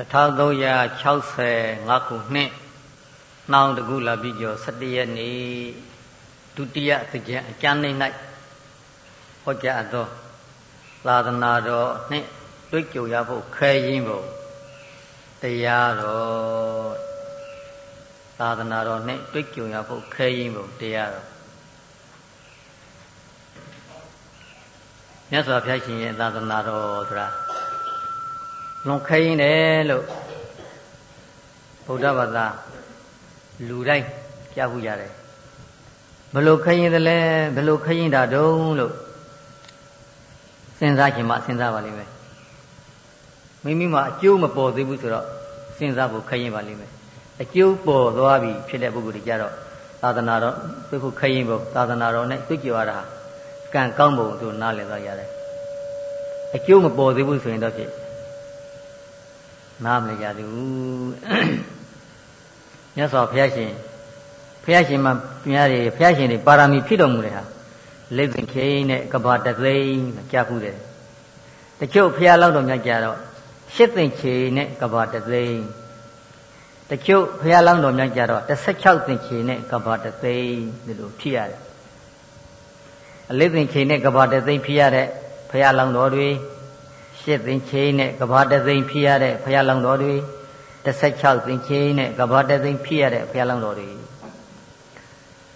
1365ခုနှစ်နှောင်းတကူလာပြီးကျော်17ရက်နေ့ဒုတိယသကြံအကျမ်းနေ၌ဟောကြားသောသာသနာတော်နှင့်တွေ့ကြုံရဖို့ခဲရင်ဖို့တရားတော်သာသနာတော်နှင့်တွေ့ကြုံရဖို့ခဲရင်ဖို့တရားတော်မြတ်စွာဘုရားရှင်ရဲ့သာသနာတော်ဆိုတာ လွန်ခဲရင်တယ်လို့ဗုဒ္ဓဘာသာလူတိုင်းကြားဖို့ရတယ်ဘလို့ခရင်တယ်လဲဘလို့ခရင်တာတုံးလို့စဉ်းစားခြင်းမှစဉ်းစားပါလိမ့်မယ်မိမိမှာအကျိုးမပေါ်သေးဘူးဆိုတော့စဉ်းစားဖို့ခရင်ပါလိမ့်မယ်အကျိုးပေါ်သွားပြီဖြစ်တဲ့ပုဂ္ဂိုလ်တွေကြတော့သာသနာတော်သိဖို့ခရင်ဖို့သာသနာတော်နဲ့တွေ့ကြရတာကံကောင်းပုံသူနားလည်သွားရတယ်အကျိုးမပေါ်သေးဘူးဆိုရင်တော့ဖြစ် နားမလည်ကြသေးဘူးမြတ်စွာဘုရားရှင်ဘုရားရှင်မှာမြတ်တွေဘုရားရှင်တွေပါရမီဖြည့်တော်မူတဲ့ဟာလိမ့်ပင်ခိနဲ့ကဘာတသိန်းကြားခုတယ်တချို့ဘုရားလောက်တော်များကြတော့ရှစ်သိန်းချေနဲ့ကဘာတသိန်းတချို့ဘုရားလောင်းတော်များကြတော့16သိန်းချေနဲ့ကဘာတသိန်းဒီလိုဖြစ်ရတယ်အလေးသိန်းချေနဲ့ကဘာတသိန်းဖြစ်ရတဲ့ဘုရားလောင်းတော်တွေ ရှစ်သိန်းချေနဲ့ကဘာတသိန်းဖြစ်ရတဲ့ဘုရားလောင်းတော်တွေ16သိန်းချေနဲ့ကဘာတသိန်းဖြစ်ရတဲ့ဘုရားလောင်းတော်တွေ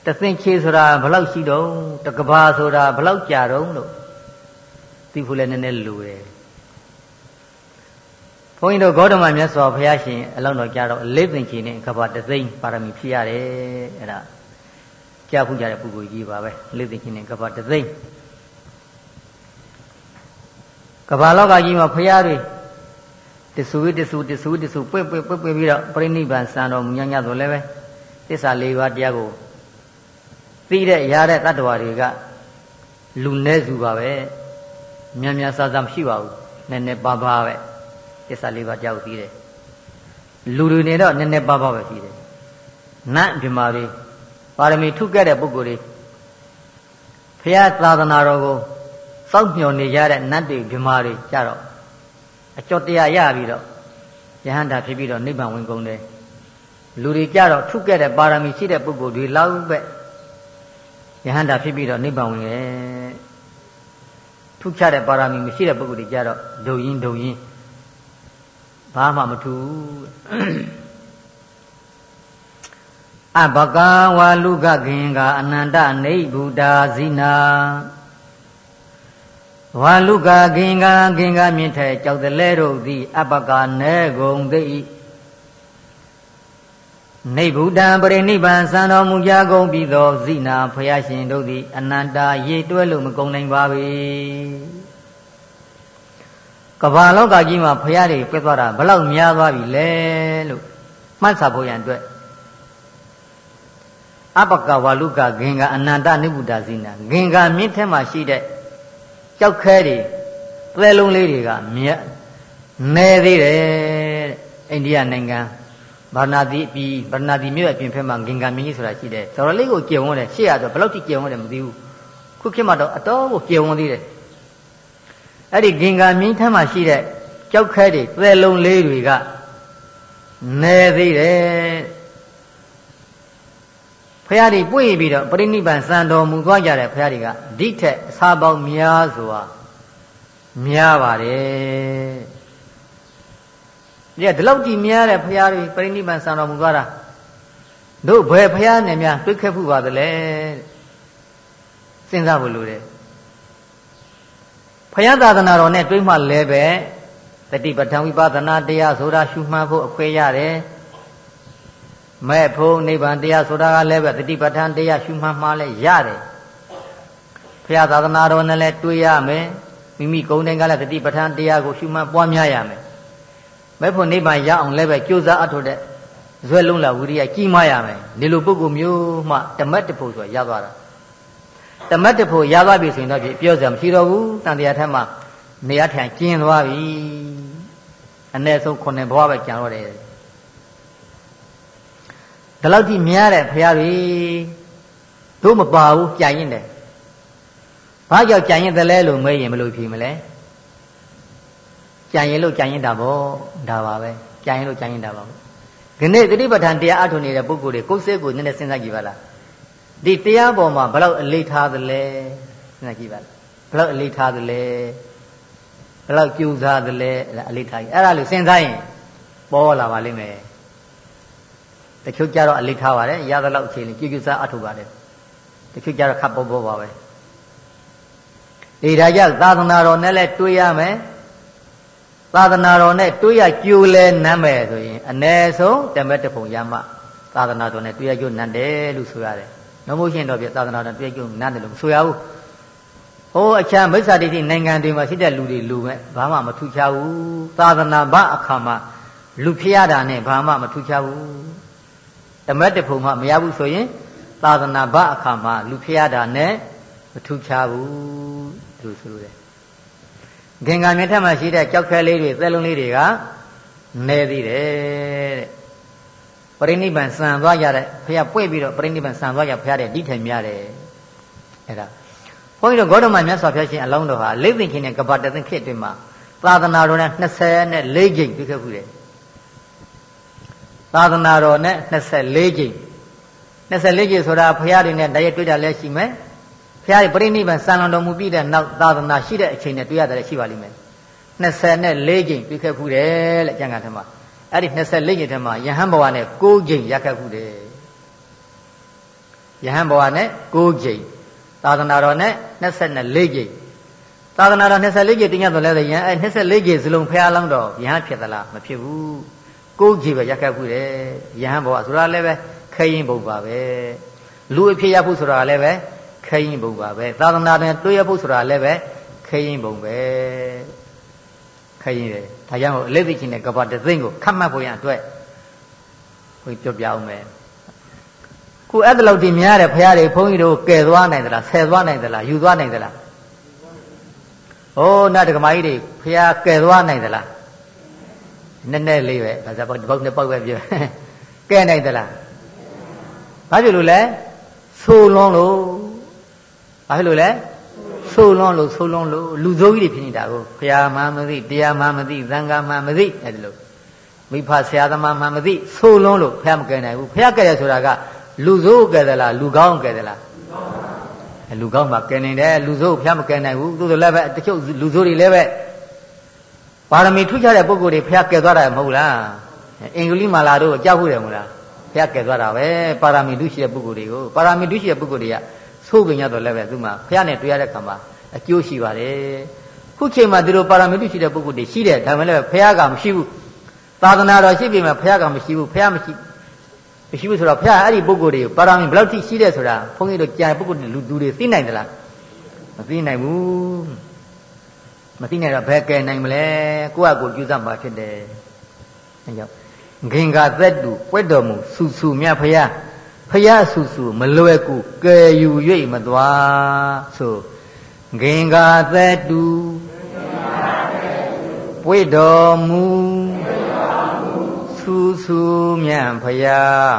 တသိန်းချေဆိုတာဘလောက်ရှိတော့တကဘာဆိုတာဘလောက်ကြာတော့လို့သိဖို့လည်းနည်းနည်းလိုတယ်ဘုန်းကြီးတို့ဂေါတမမြတ်စွာဘုရားရှင်အလောင်းတော်ကြာတော့အလေးသိန်းချေနဲ့ကဘာတသိန်းပါရမီဖြစ်ရတယ်အဲ့ဒါကြားဖူးကြတဲ့ပုဂ္ဂိုလ်ကြီးပါပဲလေးသိန်းချေနဲ့ကဘာတသိန်း ကဘာလောကကြီးမှာဖရာတွေတဆူတဆူတဆူတဆူပွင့်ပွင့်ပွင့်ပွင့်ပြီးတော့ပြိဋိဘံစံတော်မူညညဆိုလည်းပဲသစ္စာ၄ပါးတရားကိုသိတဲ့ရတဲ့တ attva တွေကလူနဲစုပါပဲမြန်မြန်ဆာဆာမရှိပါဘူးနည်းနည်းပါးပါးပဲသစ္စာ၄ပါးတရားကိုသိတယ်လူတွေနေတော့နည်းနည်းပါးပါးပဲရှိတယ်နတ်ဗြဟ္မာတွေပါရမီထုခဲ့တဲ့ပုဂ္ဂိုလ်တွေဖရာသာသနာတော်ကို စောင့်မျှော်နေကြတဲ့နတ်တွေဗြဟ္မာတွေကြတော့အကျော်တရားရပြီးတော့ယဟန္တာဖြစ်ပြီးတော့နိဗ္ဗာန်ဝင်ကုန်တယ်လူတွေကြတော့ထုခဲ့တဲ့ပါရမီရှိတဲ့ပုဂ္ဂိုလ်တွေလောက်ပဲယဟန္တာဖြစ်ပြီးတော့နိဗ္ဗာန်ဝင်ရဲ့ထုချတဲ့ပါရမီမရှိတဲ့ပုဂ္ဂိုလ်တွေကြတော့ဒုံရင်ဒုံရင်ဘာမှမထူအဘကဝါလူကခင်ကအနန္တနေဗုဒ္ဓဇိနာ ဝါလူကဂင်္ဂဂင်္ဂမြင့်ထဲကြောက်တလဲတို့သည်အပကနေကုန်သိနေဗုဒ္ဓံပရိနိဗ္ဗာန်စံတော်မူကြကုန်ပြီးသောဇိနာဖယားရှင်တို့သည်အနန္တာရေတွဲလို့မကုန်နိုင်ပါပေကဘာလောကကြီးမှာဖယားတွေပြတ်သွားတာဘလောက်များသွားပြီလဲလို့မှတ်စာဖို့ရန်အတွက်အပကဝါလူကဂင်္ဂအနန္တနိဗ္ဗုဒ္ဓဇိနာဂင်္ဂမြင့်ထဲမှာရှိတဲ့ ကြောက်ခဲတွေသဲလုံးလေးတွေကမြက်နေသေးတယ်အိန္ဒိယနိုင်ငံဗာနာတိပြည်ဗာနာတိမြို့အပြင်ဖက်မှာဂင်္ဂမင်းကြီးဆိုတာရှိတယ်တော်တော်လေးကိုကျေဝန်းတယ်ရှေ့ရတော့ဘယ်လောက်ထိကျေဝန်းတယ်မသိဘူးခုခေတ်မှာတော့အတော်ကိုကျေဝန်းသေးတယ်အဲ့ဒီဂင်္ဂမင်းထမ်းမှာရှိတဲ့ကြောက်ခဲတွေသဲလုံးလေးတွေကနေသေးတယ်ဖရာတွေပွင့်ပြီးတော့ပရိနိဗ္ဗာန်စံတော်မူသွားကြတဲ့ဖရာတွေကဒီထက်အစာ ပေါင်းများစွာများပါတယ်ဒီကဒီလောက်ကြည့်များတဲ့ဖရာတွေပရိနိဗ္ဗာန်စံတော်မူသွားတာတို့ဘယ်ဖရာနဲ့များတွေ့ခဲ့ဖို့ပါသလဲစဉ်းစားဖို့လိုတယ်ဖရာသာသနာတော်နဲ့တွေ့မှလည်းပဲတတိပဋ္ဌာန်ဝိပဿနာတရားဆိုတာရှုမှတ်ဖို့အခွင့်ရတယ်မဲ့ဖို့နိဗ္ဗာန်တရားဆိုတာကလည်းပဲတတိပဋ္ဌာန်တရားရှုမှတ်မှလည်းရတယ် ဘုရားသာသနာတော်နဲ့လည်းတွေ့ရမယ်မိမိကုံတိုင်းကလည်းတတိပဋ္ဌာန်တရားကိုရှုမှတ်ပွားများရမယ်မဲ့ဖို့နိဗ္ဗာန်ရအောင်လည်းပဲကြိုးစားအထောက်တဲ့ဇွဲလုံးလာဝိရိယကြီးမားရမယ်ဒီလိုပုဂ္ဂိုလ်မျိုးမှတမတ်တဖို့ဆိုရသွားတာတမတ်တဖို့ရသွားပြီဆိုရင်တော့ပြောစရာမရှိတော့ဘူးတန်တရားထက်မှနေရာထိုင်ကျင်းသွားပြီအ ਨੇ ဆုံးခုနှစ်ဘဝပဲကြံတော့တယ်ဒီလောက်ကြီးများတဲ့ဖရာတွေတို့မပါဘူးကြံရင်တယ် ဘာကြောင့်ကြံရင်တယ်လဲလို့မေးရင်ဘယ်လိုဖြေမလဲကြံရင်လို့ကြံရင်တာပေါ့ဒါပါပဲကြိုင်လို့ကြိုင်နေတာပါဘူးဒီနေ့တတိပဋ္ဌာန်တရားအထုနေတဲ့ပုဂ္ဂိုလ်တွေကိုယ်စိတ်ကိုနည်းနည်းစဉ်းစားကြည့်ပါလားဒီတရားပေါ်မှာဘလောက်အလေးထားသလဲစဉ်းစားကြည့်ပါလားဘလောက်အလေးထားသလဲဘလောက်ကြိုးစားသလဲအလေးထားရင်အဲ့ဒါလို့စဉ်းစားရင်ပေါ်လာပါလိမ့်မယ်တချို့ကြတော့အလေးထားပါတယ်ရသလောက်အခြေအနေကြိုးကြိုးစားအထုပါတယ်တချို့ကြတော့ခပ်ပေါ်ပေါ်ပါပဲ ဒီဒါကြောင့်သာသနာတော်နဲ့လည်းတွေးရမယ်သာသနာတော်နဲ့တွေးရကြိုးလဲနမ်းမယ်ဆိုရင်အ ਨੇ ဆုံးတမက်တပုံရမှသာသနာတော်နဲ့တွေးရကြိုးနမ်းတယ်လို့ဆိုရတယ်။နှမို့ရှင်တော့ပြသာသနာတော်တွေးရကြိုးနမ်းတယ်လို့မဆိုရဘူး။ဟိုအချမ်းမိစ္ဆာဒိဋ္ဌိနိုင်ငံတွေမှာရှိတဲ့လူတွေလူမဲ့ဘာမှမထူးခြားဘူး။သာသနာ့ဘအခါမှာလူဖျားတာနဲ့ဘာမှမထူးခြားဘူး။တမက်တပုံမှမရဘူးဆိုရင်သာသနာ့ဘအခါမှာလူဖျားတာနဲ့ မထူးခြားဘူးလို့ဆိုလိုတယ်ဂင်္ဂါမြတ်ထက်မှာရှိတဲ့ကြောက်ခဲလေးတွေသဲလုံးလေးတွေကနဲသေးတယ်တဲ့ပရိနိဗ္ဗာန်စံသွားကြတဲ့ဖះပွင့်ပြီးတော့ပရိနိဗ္ဗာန်စံသွားကြဖះတဲ့ဒီထိုင်များတယ်အဲ့ဒါဘုန်းကြီးတို့ဂေါတမမြတ်စွာဘုရားရှင်အလောင်းတော်ဟာလိမ့်သိချင်းနဲ့ကပ္ပတသင်ခေတ်အတွင်းမှာသာသနာတော်နဲ့24ကြိမ်ပြုခဲ့ခုတယ်သာသနာတော်နဲ့24ကြိမ်24ကြိမ်ဆိုတာဘုရားတွေနဲ့တရက်တွေ့တာလည်းရှိမယ် ဘုရားရဲ့ပြိဋိဘံစံလွန်တော်မူပြီးတဲ့နောက်သာသနာရှိတဲ့အချိန်နဲ့တွေ့ရတယ်ရှိပါလိမ့်မယ်24ကြိမ်တွေ့ခဲ့ဖူးတယ်တဲ့ကျမ်းဂန်ထဲမှာအဲ့ဒီ24ကြိမ်ထဲမှာယဟန်ဘဝနဲ့6ကြိမ်ရခဲ့ဖူးတယ်ယဟန်ဘဝနဲ့6ကြိမ်သာသနာတော်နဲ့24ကြိမ်သာသနာတော်24ကြိမ်တင်ရတော့လဲယဟန်အဲ့24ကြိမ်စလုံးဖះလောင်းတော်ယဟန်ဖြစ်သလားမဖြစ်ဘူး6ကြိမ်ပဲရခဲ့ဖူးတယ်ယဟန်ဘဝဆိုတာလည်းပဲခရင်ဘုံပါပဲလူအဖြစ်ရဖို့ဆိုတာလည်းပဲ ခရင်ဘုံပါပဲသာသနာနဲ့တွေ့ရဖို့ဆိုတာလည်းပဲခရင်ဘုံပဲခရင်တယ်ဒါကြောင့်အလေးသိချင်းတဲ့ကပ္ပတသိန်းကိုခတ်မှတ်ဖို့ရအတွက်ဘုန်းကြီးပြောပြအောင်မယ်ခုအဲ့ဒါလောက်ဒီများတယ်ဖရာတွေဘုန်းကြီးတို့ကယ်သွားနိုင်သလားဆယ်သွားနိုင်သလားယူသွားနိုင်သလားဟိုးနတ်ဒကမာကြီးတွေဖရာကယ်သွားနိုင်သလားနည်းနည်းလေးပဲဒါဆိုတော့ဒီဘောက်နှစ်ပေါက်ပဲပြောကဲနိုင်သလားဘာဖြစ်လို့လဲဆိုလွန်းလို့ ဘာဖြစ်လို့လဲဆိုးလွန်းလို့ဆိုးလွန်းလို့လူဆိုးကြီးတွေဖြစ်နေတာကိုဘုရားမှမသိတရားမှမသိသံဃာမှမသိအဲဒီလိုမိဖဆရာသမားမှမသိဆိုးလွန်းလို့ဘုရားမကယ်နိုင်ဘူးဘုရားကယ်ရဆိုတာကလူဆိုးကယ်သလားလူကောင်းကယ်သလားလူကောင်းမှကယ်နိုင်တယ်လူဆိုးဘုရားမကယ်နိုင်ဘူးသို့သောလည်းပဲတချို့လူဆိုးတွေလည်းပဲပါရမီထူးခြားတဲ့ပုဂ္ဂိုလ်တွေဘုရားကယ်သွားတာမဟုတ်လားအင်္ဂလိပ်မာလာတို့ကြောက်ဟုတ်တယ်မဟုတ်လားဘုရားကယ်သွားတာပဲပါရမီထူးရှိတဲ့ပုဂ္ဂိုလ်တွေကိုပါရမီထူးရှိတဲ့ပုဂ္ဂိုလ်တွေက ဆိုးပင်ရတော့လည်းပဲသူမှဖះနဲ့တွေ့ရတဲ့ခါမှာအကျိုးရှိပါတယ်ခုချိန်မှာဒီလိုပါရမီတုရှိတဲ့ပုဂ္ဂိုလ်တွေရှိတယ်ဒါမှလည်းဖះကမရှိဘူးသာသနာတော်ရှိပြီမှာဖះကမရှိဘူးဖះမရှိမရှိဘူးဆိုတော့ဖះအဲ့ဒီပုဂ္ဂိုလ်တွေပါရမီဘယ်လောက်ထိရှိတယ်ဆိုတာဘုန်းကြီးတို့ကြာပုဂ္ဂိုလ်တွေလူသူတွေသိနိုင်သလားမသိနိုင်ဘူးမသိနိုင်တော့ဘယ်ကဲနိုင်မလဲကိုယ့်အကိုကြိုးစားမှာဖြစ်တယ်အဲကြောင့်ဂင်္ဂသက်တူပွက်တော်မူဆူဆူမြတ်ဖះ ဖျားဆူဆူမလွယ်ကူကယ်ယူ၍မသွားဆိုဂင်္ဂာသက်တူပွေတော်မူဆူဆူမြတ်ဖျား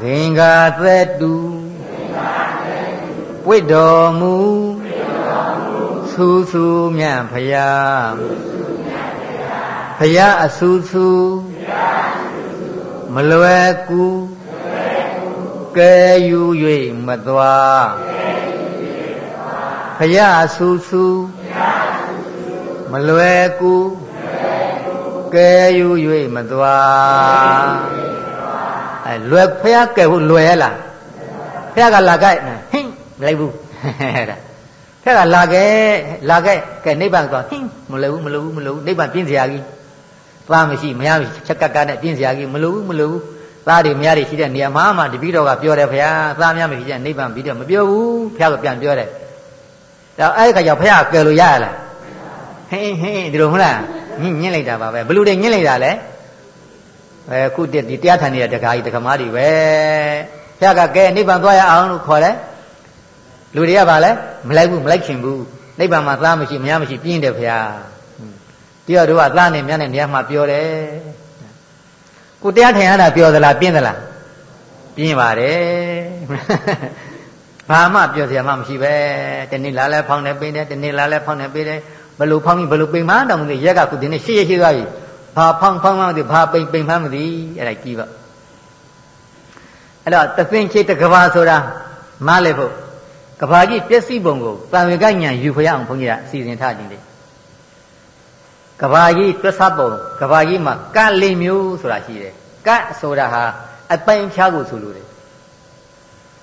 ဂင်္ဂာသက်တူပွေတော်မူဆူဆူမြတ်ဖျားဖျားအဆူဆူ မလွယ်ကူကဲယူ၍မသွားဖရဆူဆူမလွယ်ကူကဲယူ၍မသွားအဲလွယ်ဖရကဲဖို့လွယ်ရလားဖရကလာခဲ့ဟင်းမလိုက်ဘူးတဲ့ဖရကလာခဲ့လာခဲ့ကဲနိဗ္ဗာန်ဆိုဟင်းမလွယ်ဘူးမလွယ်ဘူးမလွယ်ဘူးနိဗ္ဗာန်ပြင်းစရာကြီး သားမရှိမရမရှိချက်ကက်ကနဲ့ပြင်းစရာကြီးမလိုဘူးမလိုဘူးသားတွေမရတွေရှိတဲ့နေရာမှာမှတပည့်တော်ကပြောတယ်ဖခင်သားများမရှိတဲ့နိဗ္ဗာန်ပြီးတော့မပြောဘူးဖခင်ကပြန်ပြောတယ်ဒါအဲ့ဒီခါကျဖခင်ကယ်လို့ရရလားဟင်းဟင်းဒီလိုမဟုတ်လားညင်းညင်းလိုက်တာပါပဲဘလူတွေညင်းလိုက်တာလဲအဲခုတည်းဒီတရားထိုင်နေတဲ့တခါကြီးတခါမကြီးပဲဖခင်ကကဲနိဗ္ဗာန်သွားရအောင်လို့ခေါ်တယ်လူတွေကပါလဲမလိုက်ဘူးမလိုက်ချင်ဘူးနိဗ္ဗာန်မှာသားမရှိမရမရှိပြင်းတယ်ဖခင် တရားတို့ကသားနဲ့မြတ်နဲ့နေရာမှာပြောတယ်ကိုတရားထိုင်ရတာပြောသလားပြင်းသလားပြင်းပါတယ်ဘာမှပြောစရာမှမရှိပဲတနေ့လာလဲဖောင်းနေပေးတယ်တနေ့လာလဲဖောင်းနေပေးတယ်ဘလို့ဖောင်းပြီးဘလို့ပိန်မှတောင်မသိရက်ကခုဒီနေ့ရှေ့ရရှိသွားပြီဘာဖောင်းဖောင်းမှမသိဘာပိန်ပိန်မှမသိအဲ့ဒါကြည့်ပါအဲ့တော့သသင်ချေတကဘာဆိုတာမားလေဖို့ကဘာကြီးပျက်စီးပုံကိုတန်ဝေကညာယူခွရအောင်ဘုန်းကြီးကအစီအစဉ်ထားခြင်းလေ ကဘာကြီးတွက်ဆပုံကဘာကြီးမှာကလေးမျိုးဆိုတာရှိတယ်ကဆိုတာဟာအပိုင်ဖြားကိုဆိုလိုတယ်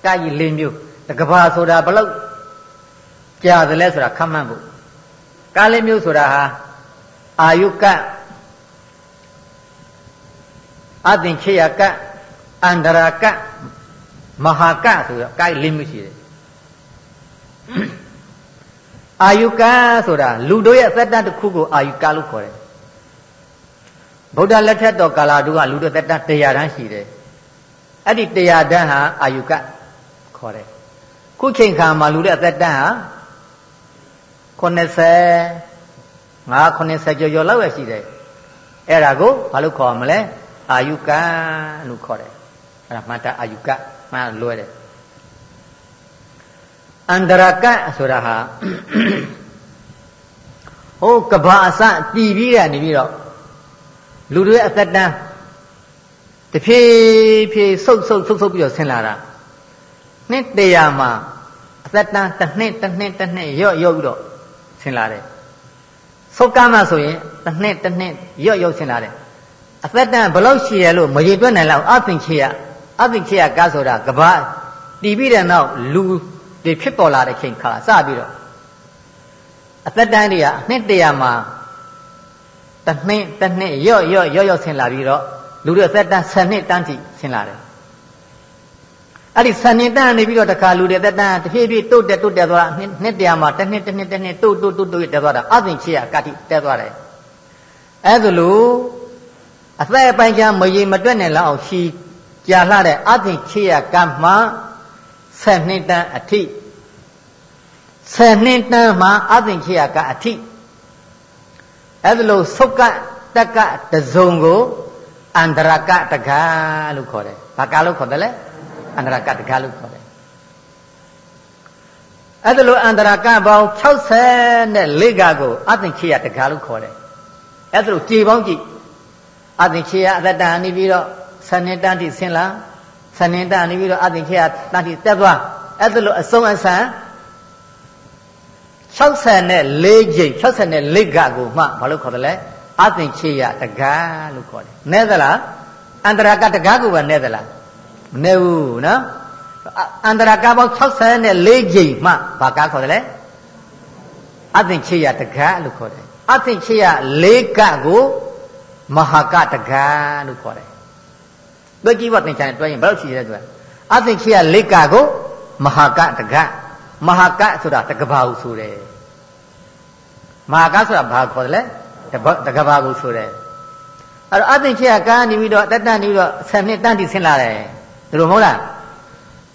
ကကြီးလေးမျိုးတကဘာဆိုတာဘလို့ကြာတယ်လဲဆိုတာခမှန်းဖို့ကလေးမျိုးဆိုတာဟာအာယုကအသင်ခေယကအန္တရာကမဟာကဆိုတော့ကလေးမျိုးရှိတယ် အာယုကဆိုတာလူတို့ရဲ့သက်တမ်းတစ်ခုကိုအာယုကလို့ခေါ်တယ်ဗုဒ္ဓလက်ထက်တော်ကာလတုန်းကလူတို့သက်တမ်း100တန်းရှိတယ်အဲ့ဒီ100တန်းဟာအာယုကခေါ်တယ်ခုချိန်ခါမှာလူတဲ့သက်တမ်းဟာ80 5 90ကျော်ကျော်လောက်ပဲရှိတယ်အဲ့ဒါကိုဘာလို့ခေါ်မလဲအာယုကလို့ခေါ်တယ်အဲ့ဒါမှတ်တာအာယုကမှလွယ်တယ် အန္တရကဆိုတာဟာဟိုကဘာအစတည်ပြီးကနေပြီးတော့လူတွေအသက်တန်းတဖြည်းဖြည်းဆုပ်ဆုပ်ဆုပ်ဆုပ်ပြီးတော့ဆင်းလာတာနှစ်တရာမှာအသက်တန်းတစ်နှစ်တစ်နှစ်တစ်နှစ်ရော့ရော့ပြီးတော့ဆင်းလာတယ်ဆုပ်ကမ်းမှဆိုရင်တစ်နှစ်တစ်နှစ်ရော့ရော့ဆင်းလာတယ်အသက်တန်းဘလို့ရှိရလို့မရေတွက်နိုင်လောက်အသင်ချေရအသင်ချေရကားဆိုတာကဘာတည်ပြီးတဲ့နောက်လူ တွေဖြစ်ပေါ်လာတဲ့ချိန်ခါစပြီးတော့အသက်တန်းတွေကနှစ်တရာမှာတစ်နှစ်တစ်နှစ်ရော့ရော့ရော့ရော့ဆင်းလာပြီးတော့လူတွေအသက်တန်း10နှစ်တန်းထိဆင်းလာတယ်အဲ့ဒီ10နှစ်တန်းနေပြီးတော့တခါလူတွေအသက်တန်းတဖြည်းဖြည်းတိုးတက်တိုးတက်သွားနှစ်တရာမှာတစ်နှစ်တစ်နှစ်တစ်နှစ်တိုးတိုးတိုးတိုးတက်သွားတာအသင်ချေရကတိတက်သွားတယ်အဲ့ဒါလို့အသက်အပိုင်းချမ်းမရေမတွက်နဲ့လောက်အောင်ရှီကြာလှတဲ့အသင်ချေရကမှ 10နှစ်တန်းအထိ10နှစ်တန်းမှာအသင်ချေရကအထိအဲ့ဒါလို့သုတ်ကတက်ကတစုံကိုအန္တရကတကလို့ခေါ်တယ်။ဘာကလို့ခေါ်တယ်လဲ။အန္တရကတကလို့ခေါ်တယ်။အဲ့ဒါလို့အန္တရကပေါင်း64ကကိုအသင်ချေရတကလို့ခေါ်တယ်။အဲ့ဒါလို့ကြည်ပေါင်းကြည့်အသင်ချေရအတ္တတန်နေပြီးတော့ဆယ်နှစ်တန်းထိဆင်းလာ ဆယ်နှစ်တန်းနေပြီးတော့အသင်ချေရတန်းထိတက်သွားအဲ့ဒါလို့အစုံအစံ64ကြိမ်64ကကိုမှဘာလို့ခေါ်တယ်လဲအသင်ချေရတကားလို့ခေါ်တယ်နဲသလားအန္တရာကတကားကိုပဲနဲသလားမနဲဘူးနော်အန္တရာကပေါင်း64ကြိမ်မှဘာကားခေါ်တယ်လဲအသင်ချေရတကားလို့ခေါ်တယ်အသင်ချေရ၄ကကိုမဟာကတကားလို့ခေါ်တယ် တွဲကြည့်ပါသင်္ချာနဲ့တွဲရင်ဘယ်လောက်ရှိရဲဆိုတာအသင်ချေရ၄ကကိုမဟာကတကားမဟာကဆိုတာတကဘာဟုဆိုတယ်မဟာကဆိုတာဘာခေါ်တယ်လဲတကဘာဟုဆိုတယ်အဲ့တော့အသင်ချေကကားနေပြီးတော့တက်တန်နေပြီးတော့10နှစ်တန်းတိဆင်းလာတယ်ဒီလိုမဟုတ်လား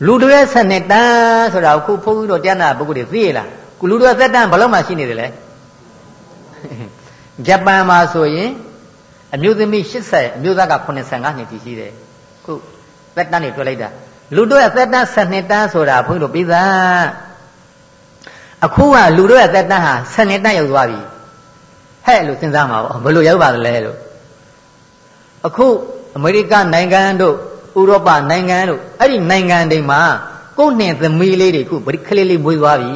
လူတွေရဲ့10နှစ်တန်းဆိုတာခုဖုန်းကြီးတို့တရားနာပုဂ္ဂိုလ်တွေသိရလားခုလူတွေသက်တန်းဘယ်လောက်မှရှိနေတယ်လဲဂျပန်မှာဆိုရင်အမျိုးသမီး80အမျိုးသားက85နှစ်ရှိတယ် ခုသက်တန်းတွေတွေ့လိုက်တာလူတို့ရဲ့သက်တမ်း7နှစ်တန်းဆိုတာဘုန်းကြီးတို့ပြီးသားအခုကလူတို့ရဲ့သက်တမ်းဟာ7နှစ်တန်းရောက်သွားပြီဟဲ့လို့စဉ်းစားမှာပေါ့ဘယ်လိုရောက်ပါသလဲလို့အခုအမေရိကနိုင်ငံတို့ဥရောပနိုင်ငံတို့အဲ့ဒီနိုင်ငံတွေမှာကိုယ့်နှင်သမီးလေးတွေခုဗရိခလေးလေးမွေးသွားပြီ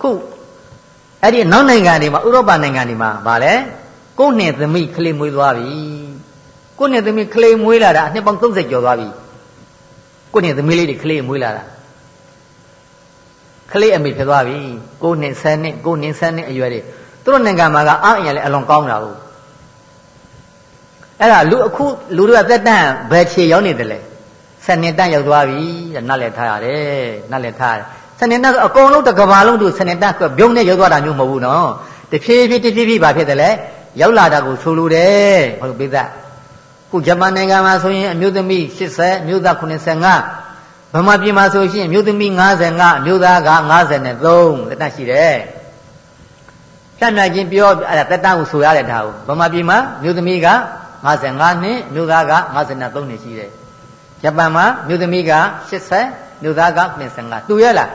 ခုအဲ့ဒီနောက်နိုင်ငံတွေမှာဥရောပနိုင်ငံတွေမှာဗာလဲကိုယ့်နှင်သမီးကလေးမွေးသွားပြီ ကိုနဲ့သမီးကလေးမွေးလာတာအနှစ်ပေါင်း30ကျော်သွားပြီကိုနဲ့သမီးလေးတွေကလေးမွေးလာတာကလေးအမေဖြစ်သွားပြီကိုနှစ်10နှစ်ကိုနှစ်10နှစ်အရွယ်တွေသူတို့နိုင်ငံမှာကအားအရင်လည်းအလွန်ကောင်းတာဟုတ်အဲ့ဒါလူအခုလူတွေကသက်တမ်းဘယ်ခြေရောက်နေတယ်လဲဆယ်နှစ်တန်းရောက်သွားပြီတဲ့နတ်လည်းထားရတယ်နတ်လည်းထားရတယ်ဆယ်နှစ်တန်းဆိုအကုန်လုံးတစ်ကဘာလုံးသူဆယ်နှစ်တန်းကပြုံးနဲ့ရောက်သွားတာမျိုးမဟုတ်ဘူးနော်တဖြည်းဖြည်းတဖြည်းဖြည်းဘာဖြစ်တယ်လဲရောက်လာတာကိုဆိုလိုတယ်ဟုတ်လို့ပိသ ခုဂျပန်နိုင်ငံမှာဆိုရင်အမျိုးသမီး80အမျိုးသား85ဗမာပြည်မှာဆိုရှင်အမျိုးသမီး55အမျိုးသားက53တက်တရှိတယ်ဖြတ်မြချင်းပြောအဲ့ဒါတက်တကိုဆိုရတဲ့ဒါကိုဗမာပြည်မှာမျိုးသမီးက55နှစ်မျိုးသားက53နှစ်ရှိတယ်ဂျပန်မှာမျိုးသမီးက80မျိုးသားက55တူရလား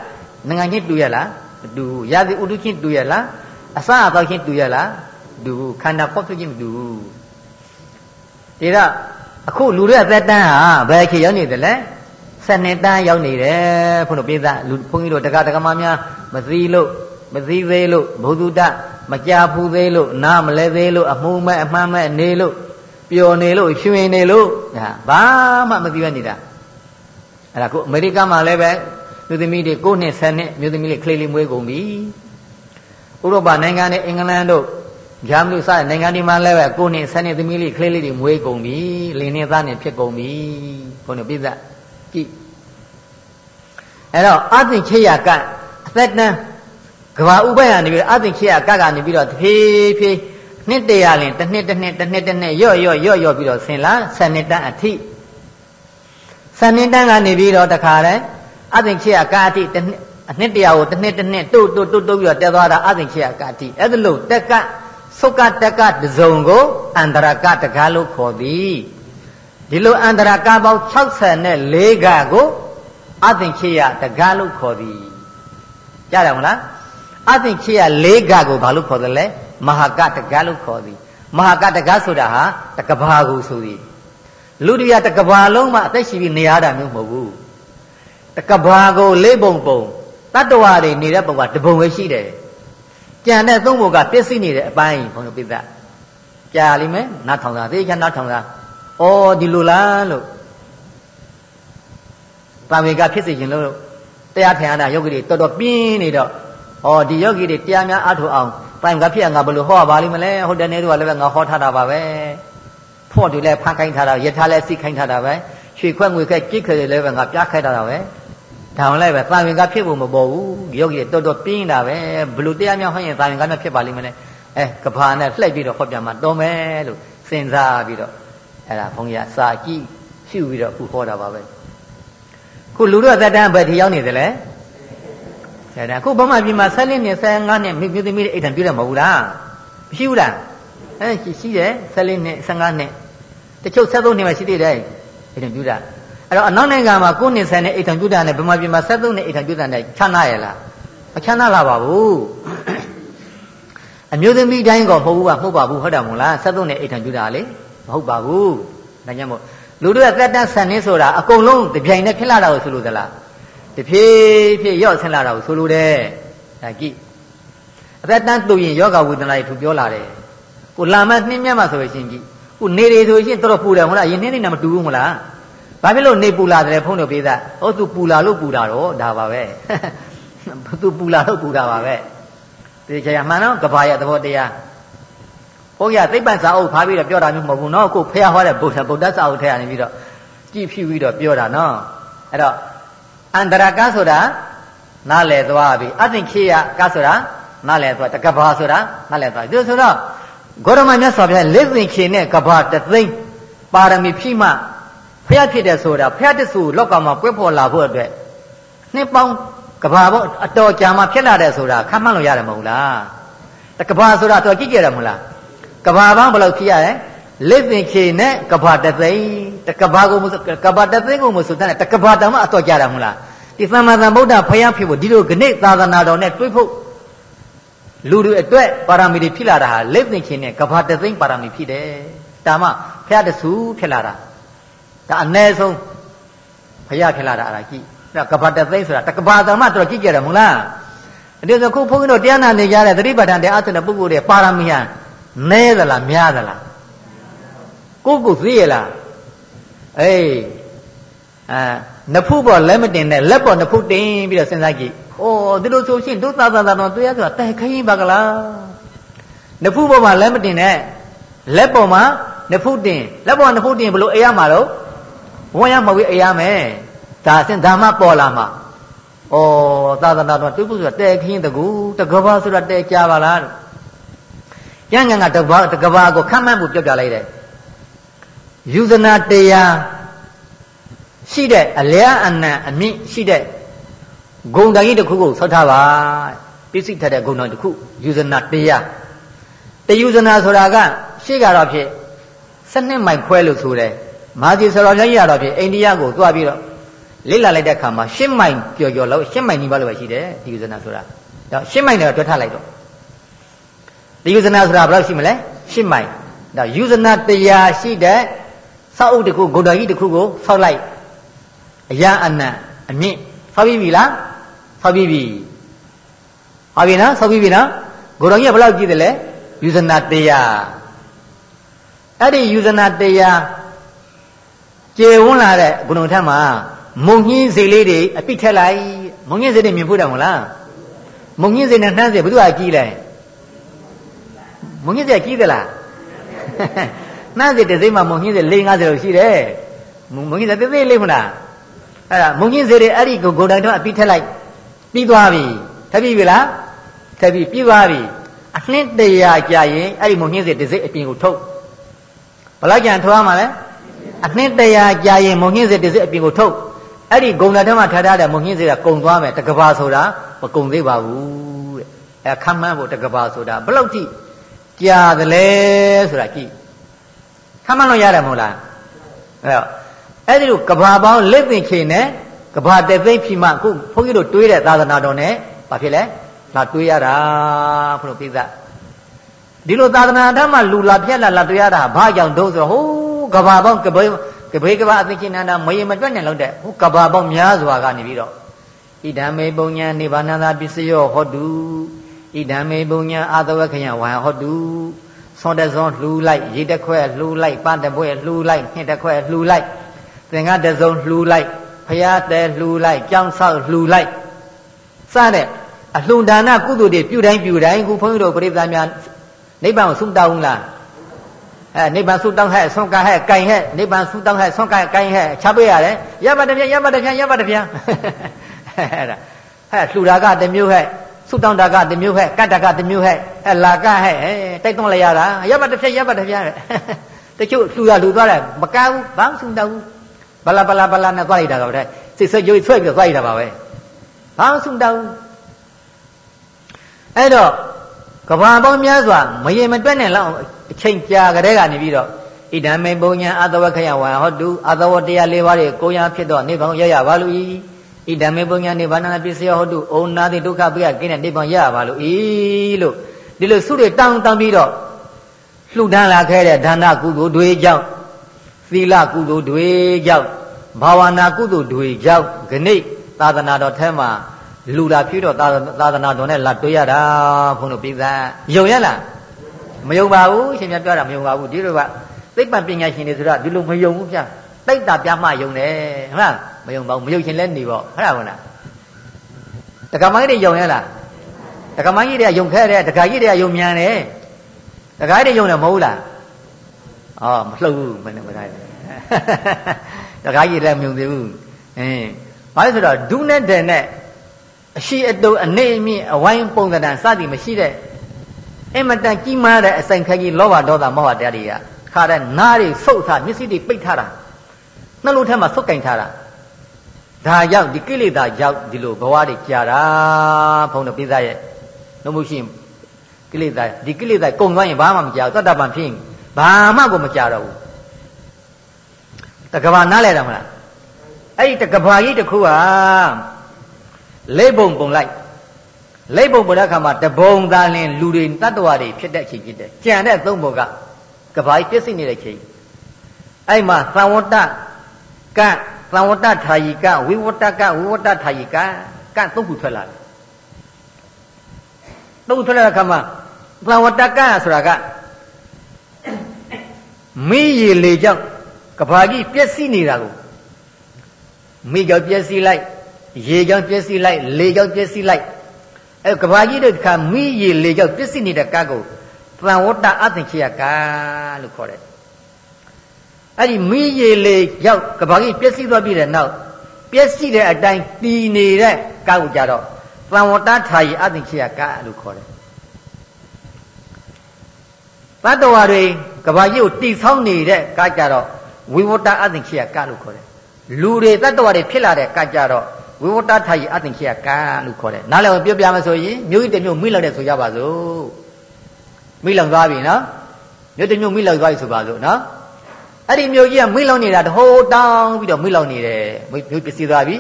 နိုင်ငံချင်းတူရလားမတူဘူးရာသီဥတုချင်းတူရလားအစအသောက်ချင်းတူရလားမတူဘူးခန္ဓာဖောက်ထုတ်ခြင်းမတူဘူး ဒါကအခုလူတွေအသက်တန်းဟာဘယ်ခေရောက်နေတယ်လဲ7နှစ်တန်းရောက်နေတယ်ဘုန်းတော်ပြေးသားလူဘုန်းကြီးတို့တက္ကတက္ကမများမသိလို့မသိသေးလို့ဘုဒ္ဓတမကြဘူးသေးလို့နားမလဲသေးလို့အမှုမဲ့အမှန်မဲ့နေလို့ပျော်နေလို့ရွှင်နေလို့ဒါဘာမှမသိရနေတာအဲ့ဒါကိုအမေရိကန်မှာလည်းပဲမြို့သမီးတွေ9နှစ်10နှစ်မြို့သမီးလေးကလေးလေးမွေးကုန်ပြီဥရောပနိုင်ငံနဲ့အင်္ဂလန်တို့ ဂျာမနီစတဲ့နိုင်ငံတွေမှာလည်းပဲ9နှစ်10နှစ်သမီးလေးကလေးလေးတွေမွေးကုန်ပြီလင်းနေသားနဲ့ဖြစ်ကုန်ပြီဘုန်းတော်ပြည့်စက်ကြည့်အဲ့တော့အသိခေယကအသက်တန်းကဘာဥပ္ပယနေပြီးအသိခေယကကနေပြီးတော့တဖြည်းဖြည်းနှစ်တရာလင်တစ်နှစ်တစ်နှစ်တစ်နှစ်တစ်နှစ်ရော့ရော့ရော့ရော့ပြီးတော့ဆင်လာ7နှစ်တန်းအထိ7နှစ်တန်းကနေပြီးတော့တခါတည်းအသိခေယကာအထိတစ်နှစ်အနှစ်တရာကိုတစ်နှစ်တစ်နှစ်တို့တို့တို့တို့ပြီးတော့တက်သွားတာအသိခေယကာအထိအဲ့ဒါလို့တက်က သုကတက်ကတစုံကိုအန္တရာကတကားလို့ခေါ်သည်ဒီလိုအန္တရာကပေါင်း64ကကိုအသင်ခေယတကားလို့ခေါ်သည်ကြားတယ်မလားအသင်ခေယ၄ကကိုဘာလို့ခေါ်တယ်လဲမဟာကတကားလို့ခေါ်သည်မဟာကတကားဆိုတာဟာတကဘာကိုဆိုသည်လူတရားတကဘာလုံးမှာအသက်ရှိပြီးနေရတာမျိုးမဟုတ်ဘူးတကဘာကိုလေးပုံပုံတတ္တဝါတွေနေတဲ့ပုံကတပုံပဲရှိတယ် ကြံတဲ့သုံးပုံကပြည့်စည်နေတဲ့အပိုင်းဘုန်းတော်ပြသကြာလိမ့်မယ်နားထောင်တာသေချာနားထောင်တာဩဒီလိုလားလို့ပါမေကဖြစ်စေခြင်းလို့တရားထိုင်ရတာယောဂီတွေတော်တော်ပြင်းနေတော့ဩဒီယောဂီတွေတရားများအထုအောင်ပိုင်ကဖြစ်ငါဘယ်လိုဟောပါလိမ့်မလဲဟုတ်တယ်နေတော့လည်းငါဟောထားတာပါပဲဖော့တူလည်းဖန်ခိုင်းထားတာယထာလည်းစိတ်ခိုင်းထားတာပဲရွှေခွက်ငွေခက်ကြိတ်ခဲလည်းပဲငါပြားခိုင်းထားတာပဲ ဒါမှလည်းပဲသာဝင်ကဖြစ်ဖို့မပေါ်ဘူးယောဂီတွေတော်တော်ပြင်းတာပဲဘယ်လိုတရားများဟောရင်သာဝင်ကများဖြစ်ပါလိမ့်မလဲအဲကဘာနဲ့လှိုက်ပြီးတော့ဟောပြမှာတော်မယ်လို့စဉ်းစားပြီးတော့အဲ့ဒါဘုန်းကြီးကစာကြည့်ရှုပြီးတော့အခုဟောတာပါပဲခုလူတို့သက်တမ်းဘယ်ထိရောက်နေသလဲဆရာအခုဗမာပြည်မှာ7နှစ်15နှစ်မြို့သမီးတွေအိတ်တံပြည့်တယ်မဟုတ်ဘူးလားမရှိဘူးလားအဲရှိတယ်7နှစ်15နှစ်တချို့73နှစ်မှရှိသေးတယ်အိတ်တံပြည့်တာ အဲ့တော့အနောက်နိုင်ငံမှာ9နှစ်10နှစ်အိတ်တံပြည့်တာနဲ့ဗမာပြည်မှာ73နှစ်အိတ်တံပြည့်တာနဲ့ချမ်းသာရလားမချမ်းသာလာပါဘူးအမျိုးသမီးတိုင်းကောမဟုတ်ဘူးကမဟုတ်ပါဘူးဟုတ်တယ်မို့လား73နှစ်အိတ်တံပြည့်တာလေမဟုတ်ပါဘူးဒါကြောင့်မို့လူတို့ကသက်တမ်းဆန်နေဆိုတာအကုန်လုံးတပြိုင်နဲ့ဖြစ်လာတာကိုဆိုလို့သလားတဖြည်းဖြည်းရော့ဆင်းလာတာကိုဆိုလိုတယ်ဒါကြည့်အသက်တန်းတူရင်ယောဂဝေဒနာတွေထူပြောလာတယ်ကိုလာမနှင်းမြတ်မှဆိုရင်ကြည့်ကိုနေတွေဆိုရင်တော်တော်ပူတယ်မဟုတ်လားယင်းနှင်းနေနဲ့မတူဘူးမလား ဘာဖြစ်လို့နေပူလာတယ်ဖုန်းတို့ပေးသားဟောသူပူလာလို့ပူတာတော့ဒါပါပဲသူပူလာလို့ပူတာပါပဲဒီကြရမှန်တော့ကဘာရသဘောတရားဘုရားသိပ္ပံစာအုပ်ဖားပြီးတော့ပြောတာမျိုးမဟုတ်ဘူးเนาะကိုဖះဟောတဲ့ဗုဒ္ဓဗုဒ္ဓစာအုပ်ထဲကနေပြီးတော့ကြည့်ဖြူပြီးတော့ပြောတာเนาะအဲ့တော့အန္တရာကဆိုတာနားလည်သွားပြီအသင်ခေယကဆိုတာနားလည်သွားတကဘာဆိုတာနားလည်သွားဒီဆိုတော့ဂေါရမမြတ်စွာဘုရားလက်သင်ခေနဲ့ကဘာတသိမ့်ပါရမီဖြိမှ ဖះဖြစ်တယ်ဆိုတာဖះတဆူလောက်ကမှာပွဲ့ဖော်လာဖို့အတွက်နှစ်ပေါင်းကဘာပေါ့အတော်ကြာမှဖြစ်လာတယ်ဆိုတာခန့်မှန်းလို့ရတယ်မဟုတ်လားတကဘာဆိုတာတော့ကြည့်ကြရမဟုတ်လားကဘာပေါင်းဘယ်လောက်ဖြစ်ရလဲလက်သင်ခေနဲ့ကဘာတသိန်းတကဘာကိုကဘာတသိန်းကိုမဆိုတဲ့တကဘာတောင်မှအတော့ကြတာမဟုတ်လားဒီသမ္မာသမ္ဗုဒ္ဓဖယားဖြစ်ဖို့ဒီလိုဂဏိသာသနာတော်နဲ့တွေ့ဖို့လူတွေအတွက်ပါရမီတွေဖြစ်လာတာဟာလက်သင်ခေနဲ့ကဘာတသိန်းပါရမီဖြစ်တယ်ဒါမှဖယားတဆူဖြစ်လာတာ ဒါအ ਨੇ ဆုံးဖယားဖြစ်လာတာအဲ့ဒါကြည့်ဒါကဘာတသိန်းဆိုတာတကဘာတောင်မှတော့ကြည့်ကြတယ်မဟုတ်လားဒီဆိုခုဘုန်းကြီးတို့တရားနာနေကြတဲ့သတိပဋ္ဌာန်တရားအထုတဲ့ပုဂ္ဂိုလ်တွေပါရမီဟာနဲသလားများသလားကိုကိုသိရလားအေးအာနဖုပေါ်လက်မတင်နဲ့လက်ပေါ်နဖုတင်ပြီးတော့စဉ်းစားကြည့်။အိုးဒီလိုဆိုရှင်ဒုသာသာသာတော့တရားဆိုတာတိုင်ခရင်ပါကလား။နဖုပေါ်မှာလက်မတင်နဲ့လက်ပေါ်မှာနဖုတင်လက်ပေါ်နဖုတင်ဘလို့အေးရမှာတော့ ဝန်ရမဟုတ်ဘူးအေးရမယ်။ဒါအစဉ်ဒါမှပေါ်လာမှာ။ဩသာသနာတော်တွေ့ဖို့ဆိုတာတဲခင်းတကူတကဘာဆိုတာတဲကြပါလားလို့။ကျန်ကန်ကတကဘာတကဘာကိုခမ်းမှန်းဖို့ပြောပြလိုက်တယ်။ယူဇနာတရားရှိတဲ့အလျာအနံအမြင့်ရှိတဲ့ဂုံတန်ကြီးတစ်ခုကိုဆောက်ထားပါပစ္စည်းထက်တဲ့ဂုံတန်တစ်ခုယူဇနာတရားတယူဇနာဆိုတာကရှေ့ကတော့ဖြစ်12မိုင်ခွဲလို့ဆိုတယ် မာဇီဆရာကြီးရတော့ဖြစ်အိန္ဒိယကိုသွားပြီးတော့လိလာလိုက်တဲ့ခါမှာ10မိုင်ကျော်ကျော်လောက်10မိုင်နီးပါးလောက်ပဲရှိတယ်ဒီယူဇနာဆိုတာတော့10မိုင်နဲ့တွဲထားလိုက်တော့ဒီယူဇနာဆိုတာဘယ်လောက်ရှိမလဲ၈မိုင်ဒါယူဇနာတရားရှိတဲ့စောက်အုပ်တစ်ခုဂုဏ်တော်ကြီးတစ်ခုကိုဆောက်လိုက်အရာအနံ့အမြင့်ဆောက်ပြီးပြီလားဆောက်ပြီးပြီဟုတ်ပြီနော်ဆောက်ပြီးပြီနော်ဂုဏ်တော်ကြီးကဘယ်လောက်ကြည့်တယ်လဲယူဇနာတရားအဲ့ဒီယူဇနာတရား ကျေဝန်းလာတဲ့ဂုဏ်တော်ထက်မှာမုံညင်းစေလေးတွေအပိထက်လိုက်မုံညင်းစေတွေမြင်ဖို့တယ်မဟုတ်လားမုံညင်းစေနဲ့နှမ်းစေဘယ်သူကကြီးလဲမုံညင်းစေကြီးသလားနှမ်းစေတစ်စိမ့်မှာမုံညင်းစေ၄50လောက်ရှိတယ်မုံညင်းစေသေးသေးလေးမလားအဲ့ဒါမုံညင်းစေတွေအဲ့ဒီကိုဂုံတိုင်တော့အပိထက်လိုက်ပြီးသွားပြီထပ်ပြီပြီလားထပ်ပြီပြီးသွားပြီအနှင်းတရာကြာရင်အဲ့ဒီမုံညင်းစေတစ်စိမ့်အပြင်ကိုထုတ်ဘလောက်ကြံထွားမှာလဲ အနှင်းတရာကြာရင်မုံညင်းစေတစ်စိမ့်အပြင်ကိုထုတ်အဲ့ဒီဂုံတော်ထဲမှာထားထားတဲ့မုံညင်းစေကကုံသွားမယ်တကဘာဆိုတာမကုံသေးပါဘူးတဲ့အဲခမ်းမှန်းဖို့တကဘာဆိုတာဘလောက်ထိကြာသလဲဆိုတာကြည့်ခမ်းမှန်းလို့ရတယ်မဟုတ်လားအဲ့တော့အဲ့ဒီလိုကဘာပေါင်းလက်ပင်ချိန်နဲ့ကဘာတဲ့သိမ့်ဖြီမှအခုဘုန်းကြီးတို့တွေးတဲ့သာသနာတော်နဲ့ဘာဖြစ်လဲလာတွေးရတာဘုလို့ပြသဒီလိုသာသနာတော်မှာလူလာပြက်လာလာတွေးရတာဘာကြောင့်တုံးဆိုဟိုး ကဘာပေါင်းကဘေးကဘေးကဘာအသိချင်းနန္ဒမရေမတွက်နိုင်လို့တဲ့ဟိုကဘာပေါင်းများစွာကနေပြီးတော့ဣဒံမေပုံညာနိဗ္ဗာန်သာပစ္စယောဟောတုဣဒံမေပုံညာအာသဝခယဝဟဟောတုသွန်တစွန်လှူလိုက်ရေတခွဲလှူလိုက်ပန်းတပွဲလှူလိုက်နှစ်တခွဲလှူလိုက်သင်္ကတစုံလှူလိုက်ဖျားတဲလှူလိုက်ကြောင်းဆောက်လှူလိုက်စတဲ့အလှူဒါနကုသိုလ်တွေပြုတိုင်းပြုတိုင်းခုဘုန်းကြီးတို့ပြိဿများနိဗ္ဗာန်ကိုဆုတောင်းလား အဲနိဗ္ဗာန်ဆုတောင်းဟဲ့ဆွန့်ကဟဲ့ကင်ဟဲ့နိဗ္ဗာန်ဆုတောင်းဟဲ့ဆွန့်ကကင်ဟဲ့ချပေးရတယ်ရပါတပြရပါတပြရပါတပြအဲ့ဒါဟဲ့လှူတာကတမျိုးဟဲ့ဆုတောင်းတာကတမျိုးဟဲ့ကတ္တကတမျိုးဟဲ့အဲလာကဟဲ့တိုက်တွန်းလိုက်ရတာရပါတပြရပါတပြတချို့လှူရလှူသွားတယ်မကဘူးဘာမှဆုတောင်းဘူးဘလာဘလာဘလာနဲ့သွားလိုက်တာကပဲစိတ်ဆွဲကြွေးဆွဲပြီးသွားလိုက်တာပါပဲဘာမှဆုတောင်းအဲ့တော့ကဘာပေါင်းများစွာမရေမတွက်နဲ့လောက် အချိန်ကြာကြတဲ့ကနေပြီးတော့ဣဒံမေပုံညာအသဝခယဝါဟောတုအသဝတရား၄ပါးတွေကိုရာဖြစ်တော့နိဗ္ဗာန်ရရပါလို့ဤဣဒံမေပုံညာနိဗ္ဗာန်ပစ္စယဟောတုဩနာတိဒုက္ခပိယကိနဲ့နိဗ္ဗာန်ရရပါလို့ဤလို့ဒီလိုစုတွေတောင်းတောင်းပြီးတော့လှူဒန်းလာခဲ့တဲ့ဒါနကုသိုလ်တွေကြောင့်သီလကုသိုလ်တွေကြောင့်ဘာဝနာကုသိုလ်တွေကြောင့်ဂဏိသာသနာတော်ထဲမှာလူလာဖြစ်တော့သာသနာတော်နဲ့လာတွေ့ရတာဘုန်းတို့ပြည်သားယုံရလား မယုံပါဘူးရှင်မြတ်ပြောတာမယုံပါဘူးဒီလိုကသိပ္ပံပညာရှင်တွေဆိုတော့ဒီလိုမယုံဘူးဗျာတိတ်တာပြမှယုံတယ်ဟုတ်လားမယုံပါဘူးမယုံရှင်လဲနေပေါ့ဟုတ်လားဟုတ်လားတက္ကမကြီးတွေယုံရလားတက္ကမကြီးတွေကယုံခဲတယ်တက္ကကြီးတွေကယုံမြန်တယ်တက္ကကြီးတွေယုံတယ်မဟုတ်လားအော်မလှုပ်ဘူးမနဲ့မတိုင်းတက္ကကြီးလည်းမယုံသေးဘူးအင်းဘာလို့ဆိုတော့ဒုနဲ့တဲ့နဲ့အရှိအတုအနေအမြင့်အဝိုင်းပုံသဏ္ဍာန်စသည်မရှိတဲ့ အမတန်ကြီးမားတဲ့အဆိုင်ခကြီးလောဘဒေါသမောဟတရားတွေကခါတဲ့နားတွေဆုတ်ထားမျက်စိတွေပိတ်ထားတာနှလုံးထဲမှာဆုတ်ကင်ထားတာဒါကြောင့်ဒီကိလေသာကြောင့်ဒီလိုဘဝတွေကြာတာဘုန်းတော်ပြသရဲ့လို့မရှိရင်ကိလေသာဒီကိလေသာကုံသွားရင်ဘာမှမကြောက်သတ္တပံဖြစ်ရင်ဘာမှကိုမကြတော့ဘူးတကဘာနားလဲတာမလားအဲ့ဒီတကဘာကြီးတစ်ခုဟာလက်ပုံပုံလိုက် လက်ပုံပုံတဲ့အခါမှာတဘုံသာလင်လူတွေတတ္တဝါတွေဖြစ်တဲ့အချိန်ဖြစ်တယ်ကြံတဲ့သုံးပုံကကဘာကြီးပြည့်စုံနေတဲ့ချိန်အဲ့မှာသံဝတ္တကသံဝတ္တထာယိကဝိဝတ္တကဝိဝတ္တထာယိကကသုံးခုထွက်လာတယ်သုံးခုထွက်လာတဲ့အခါမှာသံဝတ္တကဆိုတာကမိရည်လေကြောင့်ကဘာကြီးပြည့်စည်နေတာကိုမိကြောင့်ပြည့်စည်လိုက်ရေကြောင့်ပြည့်စည်လိုက်လေကြောင့်ပြည့်စည်လိုက် အဲကဘာကြီးတဲ့ခါမိရေလေကြောင့်ပြည့်စည်နေတဲ့ကားကိုသံဝတ္တအသင်္ချယကာလို့ခေါ်တယ်အဲ့ဒီမိရေလေရောက်ကဘာကြီးပြည့်စည်သွားပြီတဲ့နောက်ပြည့်စည်တဲ့အတိုင်းတည်နေတဲ့ကားကိုကြတော့သံဝတ္တထာယီအသင်္ချယကာလို့ခေါ်တယ်တတ္တဝါတွေကဘာကြီးကိုတိဆောင်းနေတဲ့ကားကြတော့ဝိဝတ္တအသင်္ချယကာလို့ခေါ်တယ်လူတွေတတ္တဝါတွေဖြစ်လာတဲ့ကားကြတော့ ဝိဝတ္တထာယီအသင်္ခေယကံလို့ခေါ်တယ်နားလည်အောင်ပြောပြမယ်ဆိုရင်မြို့ကြီးတစ်မြို့မိလောက်တဲ့ဆိုကြပါစို့မိလောက်သွားပြီနော်မြို့တစ်မြို့မိလောက်သွားပြီဆိုပါစို့နော်အဲ့ဒီမြို့ကြီးကမိလောက်နေတာတဟိုးတောင်းပြီးတော့မိလောက်နေတယ်မြို့ပစ္စည်းသွားပြီ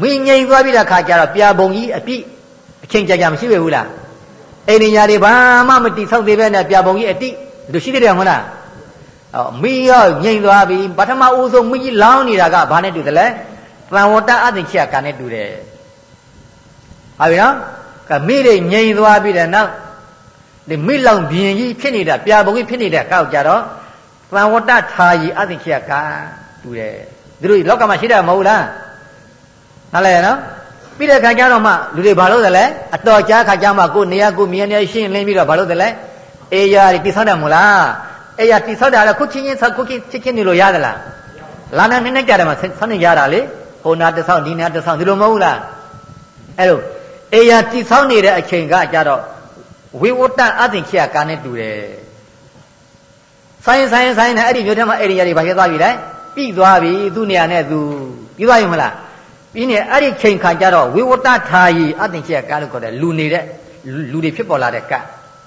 မိငိမ်သွားပြီးတဲ့ခါကျတော့ပြာပုံကြီးအပြည့်အချိန်ကြာကြာမရှိပဲဘူးလားအိန္ဒိယတွေဘာမှမတိဆောက်သေးပဲနဲ့ပြပုံကြီးအတိလူရှိသေးတယ်မဟုတ်လားအော်မိရောငြိမ်သွားပြီပထမဦးဆုံးမိကြီးလောင်းနေတာကဘာနဲ့တူတယ်လဲ သံဝတ္တအသင်္ချာကနဲ့တူတယ်ဟုတ်ပြီနော်ကမိတွေငြိမ်သွားပြီတဲ့နောက်ဒီမိလောင်ပြင်ကြီးဖြစ်နေတာပြပုံကြီးဖြစ်နေတဲ့ကောက်ကြတော့သံဝတ္တထာယီအသင်္ချာကတူတယ်သူတို့လောကမှာရှိတယ်မဟုတ်လားနားလဲနော်ပြီးတဲ့ခါကျတော့မှလူတွေဘာလို့လဲအတော်ကြားခါကျမှကိုနေရာကိုမြင်နေရှင်းလင်းပြီးတော့ဘာလို့လဲအေးရတိဆောက်တယ်မို့လားအေးရတိဆောက်တာလည်းခုချင်းချင်းဆောက်ခုချင်းချင်းချင်းနေလို့ရသလားလာနေနေကြတယ်မှာဆောက်နေရတာလေ ဟိုနာတဆောက်ဒီနာတဆောက်ဒီလိုမဟုတ်လားအဲ့လိုအေးရတိဆောက်နေတဲ့အချိန်ကကြတော့ဝိဝတ္တအသင်ခေယကာနဲ့တူတယ်ဆိုင်ဆိုင်ဆိုင်နဲ့အဲ့ဒီမြို့ထဲမှာအဲ့ဒီရတွေဘာဖြစ်သွားပြီလဲပြီးသွားပြီသူ့နေရာနဲ့သူပြီးသွားပြီမလားပြီးနေအဲ့ဒီချိန်ခါကျတော့ဝိဝတ္တထာယီအသင်္ခေယကလို့ခေါ်တယ်လူနေတဲ့လူတွေဖြစ်ပေါ်လာတဲ့က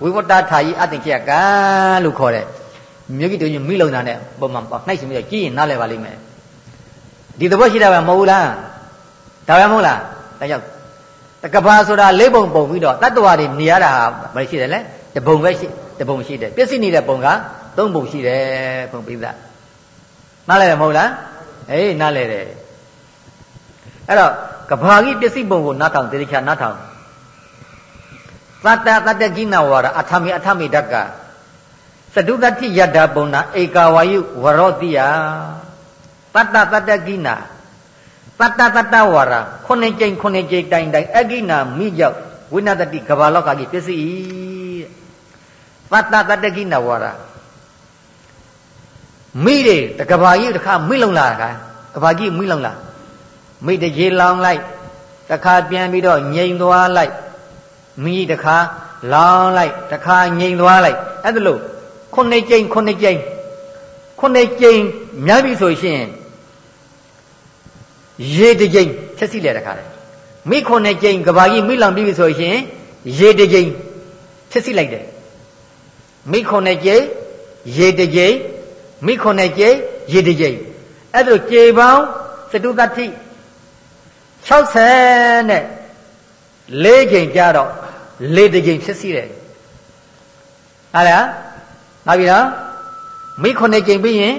ဝိဝတ္တထာယီအသင်္ခေယကလို့ခေါ်တယ်မြို့ကြီးတူကြီးမိလုံတာနဲ့ပုံမှန်နှိုက်ရှင်ပြီးတော့ကြည့်ရင်နားလည်ပါလိမ့်မယ် ဒီသဘောရှိတာပဲမဟုတ်လားဒါပဲမဟုတ်လားဒါကြောင့်တကဘာဆိုတာလေးပုံပုံပြီးတော့တတ္တဝါတွေနေရတာဟာမရှိတယ်လေတပုံပဲရှိတပုံရှိတယ်ပြည့်စည်နေတဲ့ပုံကသုံးပုံရှိတယ်ဘုံပိသနားလည်တယ်မဟုတ်လားအေးနားလည်တယ်အဲ့တော့ကဘာကြီးပစ္စည်းပုံကိုနားထောင်တေချာနားထောင်သတ္တတတ္တကိနဝါရအထမေအထမေဓကသတုတ္တိယတ္တပုံနာဧကဝါယုဝရောတိယ တတ္တတတ္တကိနာတတ္တတတ္တဝါရခုနှစ်ကြိမ်ခုနှစ်ကြိမ်တိုင်တိုင်အကိနာမိကြောက်ဝိနတတိကဘာလောကကြီးပစ္စည်းတတ္တတတ္တကိနဝါရမိတွေတကဘာကြီးတခါမိလုံလာတာကဘာကြီးမိလုံလာမိတကြီးလောင်လိုက်တခါပြန်ပြီးတော့ငြိမ်သွားလိုက်မိတခါလောင်လိုက်တခါငြိမ်သွားလိုက်အဲ့ဒါလို့ခုနှစ်ကြိမ်ခုနှစ်ကြိမ်ခုနှစ်ကြိမ်များပြီဆိုရှင် ရေတစ်ကြိမ်ချက်စီလေတခါလေမိခုနှစ်ကြိမ်ကဘာကြီးမိလောင်ပြီဆိုရှင်ရေတစ်ကြိမ်ချက်စီလိုက်တယ်မိခုနှစ်ကြိမ်ရေတစ်ကြိမ်မိခုနှစ်ကြိမ်ရေတစ်ကြိမ်အဲ့ဒါကြိမ်ပေါင်းသတုတ္တိ60နဲ့၄ချိန်ကြတော့၄တချိန်ဖြစ်စီတယ်ဟာလားဟုတ်ပြီနော်မိခုနှစ်ချိန်ပြီးရင်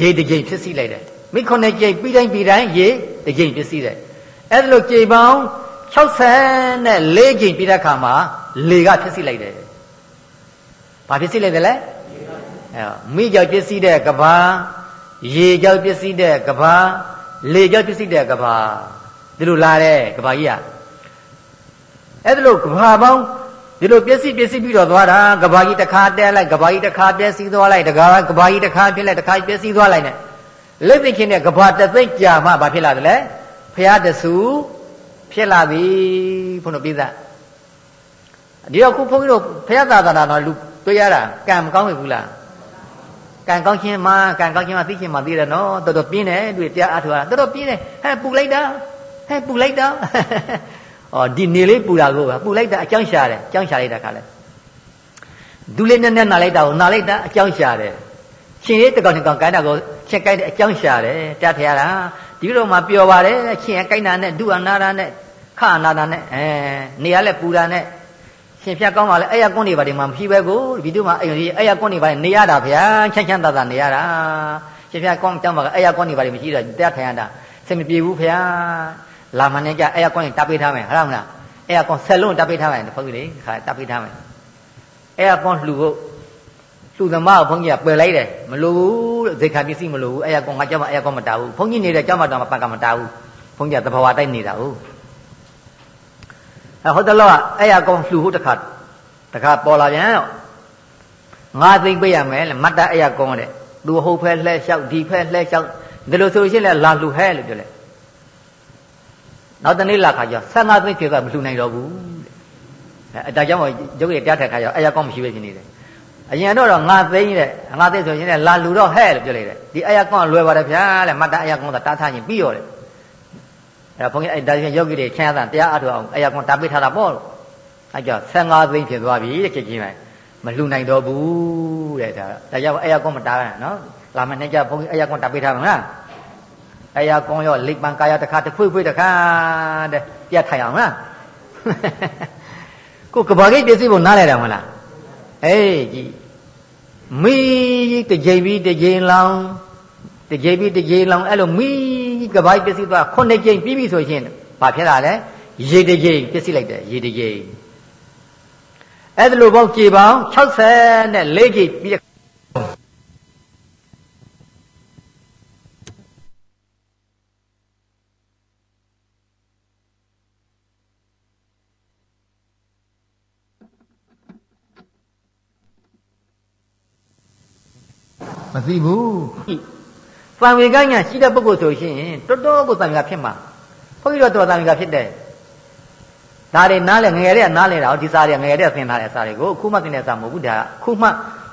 ရေတချိန်ဖြစ်စီလိုက်တယ် မိခုနှစ်ချိန်ပြီးတိုင်းပြီးတိုင်းရေတချိန်ဖြစ်စီတယ်အဲ့ဒါလို့ချိန်ပေါင်း60နဲ့၄ချိန်ပြီးတဲ့အခါမှာလေကဖြစ်စီလိုက်တယ်ဘာဖြစ်စီလိုက်တယ်လဲအဲမိကြောင့်ဖြစ်စီတဲ့ကဘာရေကြောင့်ဖြစ်စီတဲ့ကဘာလေကြောင့်ဖြစ်စီတဲ့ကဘာဒီလိုလာတဲ့ကဘာကြီးอ่ะအဲ့ဒါလို့ကဘာပေါင်းဒီလိုပျက်စီးပျက်စီးပြီးတော့သွားတာကဘာကြီးတစ်ခါတဲလိုက်ကဘာကြီးတစ်ခါပျက်စီးသွားလိုက်တကားကဘာကြီးတစ်ခါဖြစ်လိုက်တစ်ခါပျက်စီးသွားလိုက်နဲ့ လက်သိချင်းနဲ့ကဘာတသိမ့်ကြာမှဘာဖြစ်လာတယ်လဲဖရာတဆူဖြစ်လာပြီဘုန်းတော်ပြသဒီတော့ခုဘုန်းကြီးတို့ဖရာသာသနာတော်လူတွေ့ရတာကံမကောင်းဘူးလားကံကောင်းခြင်းမှာကံကောင်းခြင်းမှာသိခြင်းမှာသိတယ်နော်တော်တော်ပြင်းတယ်တွေ့တရားအထောက်တာတော်တော်ပြင်းတယ်ဟဲ့ပူလိုက်တာဟဲ့ပူလိုက်တာဩဒီနေလေးပူတာကိုပူလိုက်တာအကြောင်းရှာတယ်အကြောင်းရှာလိုက်တာခါလဲဒူးလေးနဲ့နဲ့နာလိုက်တာကိုနာလိုက်တာအကြောင်းရှာတယ် ရှင်လေးတကောင်တကောင်ကိုင်းတာကိုရှင်ကိုင်းတဲ့အကြောင်းရှာတယ်တတ်ထရတာဒီလိုမှပျော်ပါတယ်ရှင်ကိုင်းတာနဲ့ဒုအနာတာနဲ့ခအနာတာနဲ့အဲနေရလဲပူတာနဲ့ရှင်ဖြတ်ကောင်းပါလေအဲ့ရကွန်းနေပါတယ်မှာမရှိပဲကိုဒီတို့မှာအဲ့အဲ့ရကွန်းနေပါတယ်နေရတာဗျာချမ်းချမ်းသာသာနေရတာရှင်ဖြတ်ကောင်းတောင်းပါကအဲ့ရကွန်းနေပါတယ်မရှိတော့တက်ထိုင်ရတာစင်မပြေဘူးဗျာလာမနေကြအဲ့ရကွန်းတပ်ပေးထားမယ်ဟုတ်လားမလားအဲ့ရကွန်းဆက်လုံးတပ်ပေးထားမယ်ဘုန်းကြီးလေခါတပ်ပေးထားမယ်အဲ့ရကွန်းလှူဖို့ လှူသမားကိုဘုန်းကြီးကပယ်လိုက်တယ်မလိုဘူးတဲ့ဇေခါပစ္စည်းမလိုဘူးအဲ့ရကွန်းငါကြောက်မှအဲ့ရကွန်းမတားဘူးဘုန်းကြီးနေတဲ့ကြောက်မှတော့မပတ်ကမတားဘူးဘုန်းကြီးကသဘာဝတိုက်နေတာဟုတ်အဲဟုတ်တယ်လို့အဲ့ရကွန်းလှူဖို့တခါတခါပေါ်လာပြန်တော့ငါသိမ့်ပေးရမယ်လေမတ်တအဲ့ရကွန်းတဲ့သူဟုတ်ဖဲလှဲလျှောက်ဒီဖဲလှဲလျှောက်ဒီလိုဆိုရှင်လဲလာလှူဟဲလို့ပြောလိုက်နောက်တနေ့လာခါကျ15သိန်းကျေကမလှူနိုင်တော့ဘူးတဲ့အဲဒါကြောင့်မို့ရုပ်ရတရားထက်ခါကျအရာကောင်းမရှိပဲဖြစ်နေတယ် အရင်တော့တော့ငါသိန်းတဲ့ငါသိဆိုရင်လည်းလာလှူတော့ဟဲ့လို့ပြောလိုက်တယ်ဒီအရာကောင်းလွယ်ပါတယ်ဗျာတဲ့မတ်တအရာကောင်းသာတားထားရင်ပြီးရောတယ်အဲဘုန်းကြီးအဲဒါချင်းယောဂီတွေချမ်းသာတရားအထောက်အောင်အရာကောင်းတားပေးထားတာပေါ့လို့အဲကြောင့်15သိန်းဖြစ်သွားပြီတဲ့ချက်ချင်းပဲမလှူနိုင်တော့ဘူးတဲ့ဒါဒါကြောင့်အရာကောင်းမတားရနော်လာမနဲ့ကြဘုန်းကြီးအရာကောင်းတားပေးထားမှာလားအရာကောင်းရောလိပ်ပံကာယတခါတဖွေ့ဖွေ့တခါတဲ့ပြတ်ထိုင်အောင်လားကိုကဘာဂိတ်ပစ္စည်းကိုနားလဲတာမလား အေးကြည့်မီးတစ်ကြိမ်ပြီးတစ်ကြိမ်လောင်တစ်ကြိမ်ပြီးတစ်ကြိမ်လောင်အဲ့လိုမီးကဘာဂိတ်ပစ္စည်းသွားခုနှစ်ကြိမ်ပြီးပြီဆိုရင်ဘာဖြစ်လာလဲရေတစ်ကြိမ်ပစ္စည်းလိုက်တယ်ရေတစ်ကြိမ်အဲ့ဒါလိုပေါင်းကြေပေါင်း64ကြိမ်ပြီး မသိဘူး။သံဝေကညာရှိတဲ့ပုဂ္ဂိုလ်ဆိုရှင်တော်တော်ကိုသံဝေကဖြစ်မှာ။ဘုန်းကြီးတို့တော်သံဝေကဖြစ်တယ်။ဒါတွေနားလဲငယ်တဲ့ကနားလဲတာဒီစာတွေငယ်တဲ့သင်ထားတဲ့စာတွေကိုခုမှသင်တဲ့စာမဟုတ်ဘူးဒါခုမှ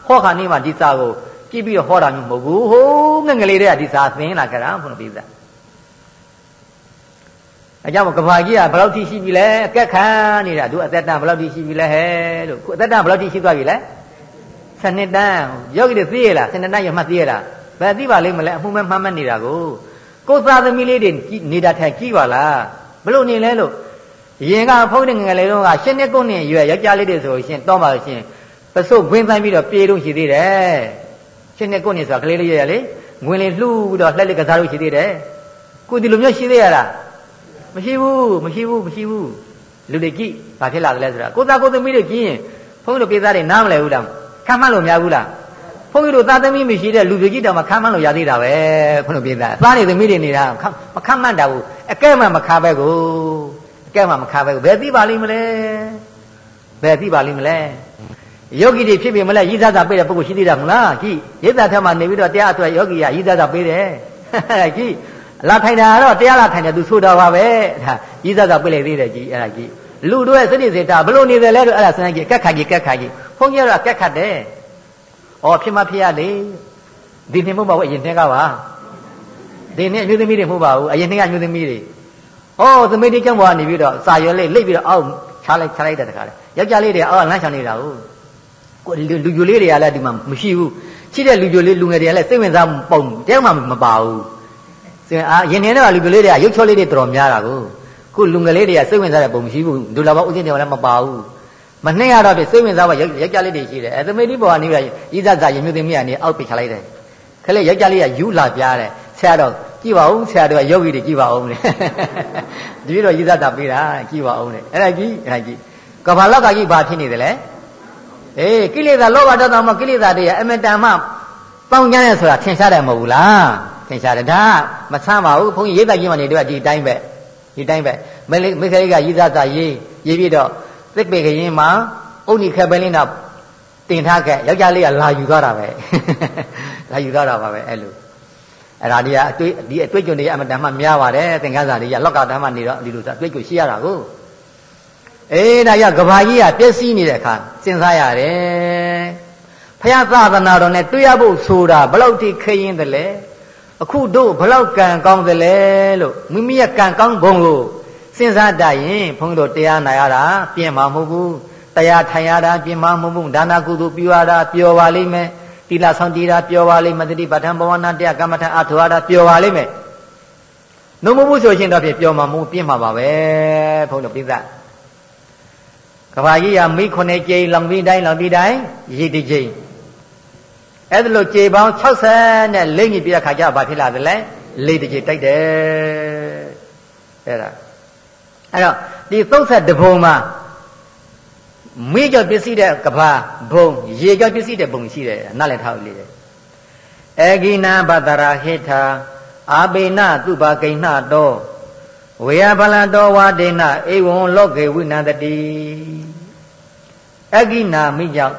ဟောခါနေမှဒီစာကိုကြည့်ပြီးတော့ဟောတာမျိုးမဟုတ်ဘူး။ဟိုးငငယ်လေးတွေကဒီစာသင်လာကြတာဘုန်းတော်ပြသ။အကြောင်းကဘာကြီးကဘယ်လောက်ထိရှိပြီလဲအကက်ခံနေတာသူအသက်တန်ဘယ်လောက်ထိရှိပြီလဲဟဲ့လို့ခုအသက်တန်ဘယ်လောက်ထိရှိသွားပြီလဲ။ စနစ်တန်းယောဂီတွေသိရလားစနစ်တန်းရမှသိရလားဘယ်သိပါလိမ့်မလဲအမှုမဲ့မှတ်မှတ်နေတာကိုကိုသားသမီးလေးတွေနေတာထိုင်ကြည့်ပါလားဘလို့နေလဲလို့ရင်ကဖုန်းနေငယ်လေးတော့ကရှင်းနှစ်ကုန်းနဲ့ရွယ်ယောက်ျားလေးတွေဆိုရှင်တောပါလို့ရှင်ပစုတ်ခွင်းဆိုင်ပြီးတော့ပြေတော့ရှိသေးတယ်ရှင်းနှစ်ကုန်းနဲ့ဆိုတာကလေးလေးရရလေငွေလေးလှူပြီးတော့လှက်လက်ကစားလို့ရှိသေးတယ်ကိုဒီလိုမျိုးရှိသေးရလားမရှိဘူးမရှိဘူးမရှိဘူးလူတွေကြည့်ဘာဖြစ်လာသလဲဆိုတာကိုသားကိုသမီးတွေကြည့်ရင်ဖုန်းတို့ပြေသားတွေနားမလဲဘူးလား ခံမှန်းလို့မရဘူးလားဘုန်းကြီးတို့သားသမီးမရှိတဲ့လူပြကြီးတောင်မှခံမှန်းလို့ရသေးတာပဲဘုန်းတော်ပြေသားသားတွေသမီးတွေနေတာမခံမှန်းတာဘူးအကဲမှမခါပဲကိုအကဲမှမခါပဲကိုဘယ်သိပါလိမ့်မလဲဘယ်သိပါလိမ့်မလဲယောဂီတွေဖြစ်ပြီမလဲရည်သားသာပေးတဲ့ပုဂ္ဂိုလ်ရှိသေးတာမလားကြည့်ရည်သားထက်မှနေပြီးတော့တရားအတွက်ယောဂီကရည်သားသာပေးတယ်ကြည့်လာထိုင်တာတော့တရားလာထိုင်တယ်သူဆိုတော့ပါပဲဒါရည်သားသာပေးလိုက်သေးတယ်ကြည့်အဲ့ဒါကြည့် လူတို့ရဲ့စနစ်စေတာဘလို့နေတယ်လဲလို့အဲ့ဒါစဉ်းစားကြည့်ကက်ခါကြည့်ကက်ခါကြည့်ဘုန်းကြီးကတော့ကက်ခတ်တယ်။အော်ဖြစ်မဖြစ်ရလေဒီနေ့မဟုတ်ပါဘူးအရင်တည်းကပါဒီနေ့အမျိုးသမီးတွေမဟုတ်ပါဘူးအရင်တည်းကအမျိုးသမီးတွေ။အော်သမီးတွေကြောင့်ဘွားနေပြီးတော့စာရွက်လေးလိတ်ပြီးတော့အောက်ချလိုက်ချလိုက်တဲ့တခါလေယောက်ျားလေးတွေအော်လမ်းချနေတာဟုတ်ကိုလူလူဂျိုလေးတွေကလည်းဒီမှာမရှိဘူးရှိတဲ့လူဂျိုလေးလူငယ်တွေကလည်းစိတ်ဝင်စားပုံတယောက်မှမပါဘူးစင်အာရင်နေတဲ့လူဂျိုလေးတွေကရုပ်ချောလေးတွေတော်တော်များတာကို ခုလူငယ်လေးတွေကစိတ်ဝင်စားတဲ့ပုံမရှိဘူးဒူလာဘောဥစဉ်တွေလည်းမပါဘူးမနှိမ့်ရတော့ပြီစိတ်ဝင်စားပါယောက်ျားလေးတွေရှိတယ်အဲသမီးလေးပေါ်ကနေပြီးဤသဇာရင်မျိုးသမီးကနေအောက်ပိတ်ချလိုက်တယ်ခလေးယောက်ျားလေးကယူလာပြားတယ်ဆရာတော်ကြည့်ပါဦးဆရာတော်ကယောဂီတွေကြည့်ပါဦးလေဒီလိုဤသဇာပေးတာကြည့်ပါဦးလေအဲ့ဒါကြည့်အဲ့ဒါကြည့်ကဘာလောက်ကကြီးဘာဖြစ်နေတယ်လဲအေးကိလေသာလောဘတောင်းမှကိလေသာတွေအမတန်မှပေါင်းကျမ်းရဆိုတာထင်ရှားတယ်မဟုတ်ဘူးလားထင်ရှားတယ်ဒါမဆမ်းပါဘူးဘုန်းကြီးရေးတကြီးမှနေတော့ဒီတိုင်းပဲ ဒီတိုင်းပဲမိမိခလေးကရည်သားသားရေးရေးပြီးတော့သစ်ပေခရင်မှာအုတ်နီခက်ပဲလေးနာတင်ထားခဲ့ယောက်ျားလေးကလာယူသွားတာပဲလာယူသွားတာပါပဲအဲ့လိုအဲ့ဒါဒီကအတွေ့ဒီအတွေ့အကြုံတွေအမှတမ်းမှများပါတယ်သင်္ကန်းစာတွေကလောက်ကတမ်းမှနေတော့ဒီလိုဆိုအတွေ့အကြုံရှိရတာကိုအေးဒါရကဘာကြီးကပြည့်စည်နေတဲ့အခါစဉ်းစားရတယ်ဖယားသာသနာတော်နဲ့တွေ့ရဖို့ဆိုတာဘလောက်ထိခရင်တယ်လဲ အခုတို့ဘလောက်ကံကောင်းသလဲလို့မိမိရဲ့ကံကောင်းပုံကိုစဉ်းစားတတ်ရင်ဘုန်းကြီးတို့တရားနာရတာပြင်မှာမဟုတ်ဘူးတရားထိုင်ရတာပြင်မှာမဟုတ်ဘူးဒါနာကုသိုလ်ပြုရတာပျော်ပါလိမ့်မယ်တိလဆောင်တည်တာပျော်ပါလိမ့်မယ်တတိပဋ္ဌာန်ဘဝနာတရားကမ္မထအထောရတာပျော်ပါလိမ့်မယ်နှုံမမှုဆိုရှင်တော့ပြင်ပျော်မှာမဟုတ်ပြင်မှာပါပဲဘုန်းတော်ပြိဿကဘာကြီးကမိခုနှစ်ကြိမ်လောင်ပြီးတိုင်းလောင်ပြီးတိုင်းရည်တကြိမ် အဲ့ဒါလို့ကြေပေါင်း60နဲ့လိမ့်ကြီးပြတဲ့ခါကျဘာဖြစ်လာသလဲလေးတကြေတိုက်တယ်အဲ့ဒါအဲ့တော့ဒီ32ဘုံမှာမိကြောင့်ပစ္စည်းတဲ့ကဘာဘုံရေကြောင့်ပစ္စည်းတဲ့ဘုံရှိတယ်နားလည်ထားလို့လေအေဂိနာဘတရာဟိထာအာဘေနသူပါကိဏတောဝေယဖလံတောဝါဒေနဧဝံလောကေဝိနန္တတိအဂိနာမိကြောင့်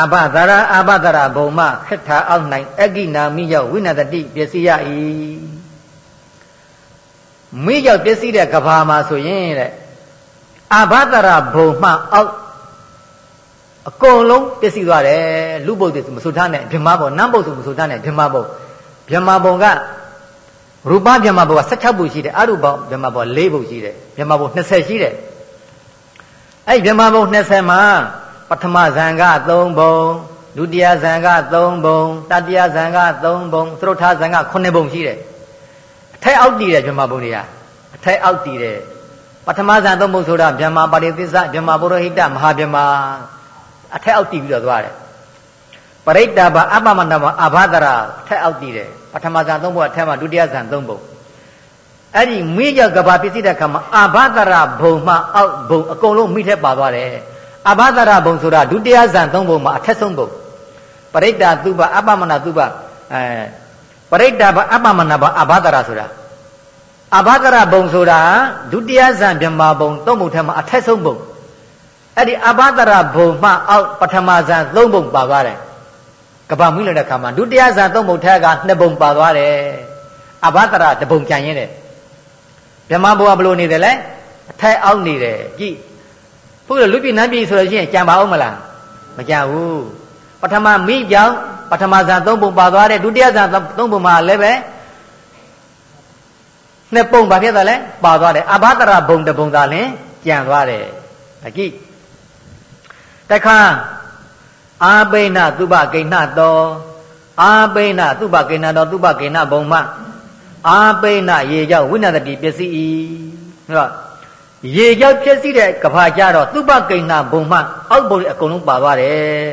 အဘသရအဘသရဘုံမခက်ထာအောက်၌အဂိနာမိရောက်ဝိနတတိပစ္စည်းရ၏မိရောက်ပစ္စည်းတဲ့ကဘာမှာဆိုရင်တဲ့အဘသရဘုံမှအောက်အကုန်လုံးပစ္စည်းသွားတယ်လူပုတ်တွေမဆိုထားနဲ့ဗြဟ္မဘုံနတ်ပုတ်ဆိုမဆိုထားနဲ့ဗြဟ္မဘုံဗြဟ္မဘုံကရူပဗြဟ္မဘုံက16ဘုံရှိတယ်အရူပဗြဟ္မဘုံ4ဘုံရှိတယ်ဗြဟ္မဘုံ20ရှိတယ်အဲ့ဗြဟ္မဘုံ20မှာ ပထမဇံက3ဘုံဒုတိယဇံက3ဘုံတတိယဇံက3ဘုံသရုတ်ထဇံက9ဘုံရှိတယ်အထက်အောက်တည်တယ်ဗြဟ္မဘုံတွေကအထက်အောက်တည်တယ်ပထမဇန်သုံးပုံဆိုတာဗြဟ္မာပါရိသစ္စဗြဟ္မာပုရောဟိတမဟာဗြဟ္မာအထက်အောက်တည်ပြီးတော့သွားတယ်ပရိတ္တာဘအပမန္တဘအဘာဒရာထက်အောက်တည်တယ်ပထမဇန်သုံးပုံအထက်မှာဒုတိယဇန်သုံးပုံအဲ့ဒီမိကြကဘာပစ္စည်းတဲ့ခါမှာအဘာဒရာဘုံမှအောက်ဘုံအကုန်လုံးမိထက်ပါသွားတယ် အဘာဒရာဘုံဆိုတာဒုတိယဇန်သုံးပုံမှာအထက်ဆုံးဘုံပရိတ္တာသူဘအပမန္တသူဘအဲပရိတ္တာဘအပမန္တဘအဘာဒရာဆိုတာအဘာဒရာဘုံဆိုတာဒုတိယဇန်ဗြဟ္မာဘုံသုံးဘုံထဲမှာအထက်ဆုံးဘုံအဲ့ဒီအဘာဒရာဘုံမှအောက်ပထမဇန်သုံးဘုံပါသွားတယ်ကဘာမွေးလိုက်တဲ့ခါမှာဒုတိယဇန်သုံးဘုံထက်ကနှစ်ဘုံပါသွားတယ်အဘာဒရာတဘုံကြံရင်းတယ်ဗြဟ္မာဘုံကဘလို့နေတယ်လဲအထက်အောက်နေတယ်ကြည့် ဘုရားလူပြည်နတ်ပြည်ဆိုလို့ရှိရင်ကြံပါအောင်မလားမကြံဘူးပထမမိကြောင့်ပထမဇန်သုံးဘုံပါသွားတယ်ဒုတိယဇန်သုံးဘုံမှာလည်းပဲနှစ်ပုံဘာဖြစ်သွားလဲပါသွားတယ်အဘဒရဘုံတဘုံသာလင်ကြံသွားတယ်အကိတခါအာပိဏသုဘကိဏတောအာပိဏသုဘကိဏတောသုဘကိဏဘုံမအာပိဏရေကြောင့်ဝိနတတိပစ္စည်းဤဟုတ်လား ရေကြောင့်ဖြစ်စီတဲ့ကဘာကြတော့သုဘကိဏဘုံမအောက်ဘုံအကုန်လုံးပါသွားတယ်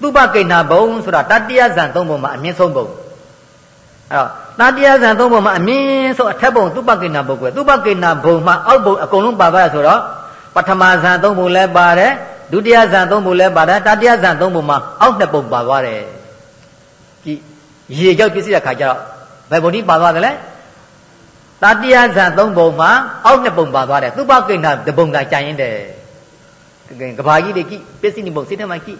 သုဘကိဏဘုံဆိုတာတတိယဇန်သုံးဘုံမှာအမြင့်ဆုံးဘုံအဲ့တော့တာတရားဇံသုံးပုံမှာအမြင့်ဆုံးအထက်ပုံသူပကိဏပုဂ္ဂိုလ်သူပကိဏဘုံမှာအောက်ဘုံအကုန်လုံးပါသွားရဆိုတော့ပထမဇံသုံးပုံလည်းပါတယ်ဒုတိယဇံသုံးပုံလည်းပါတယ်တတိယဇံသုံးပုံမှာအောက်နှစ်ပုံပါသွားတယ်ကြည့်ရေကြောက်ပြည့်စည်တဲ့ခါကျတော့ဘယ်ပုံဒီပါသွားတယ်လဲ တတိယဇံသုံးပုံမှာအောက်နှစ်ပုံပါသွားတယ်သူပကိဏတပုံကကြာရင်တယ်ကဘာကြီးတွေကြည့်ပြည့်စည်နေပုံစိတ်ထဲမှာကြည့်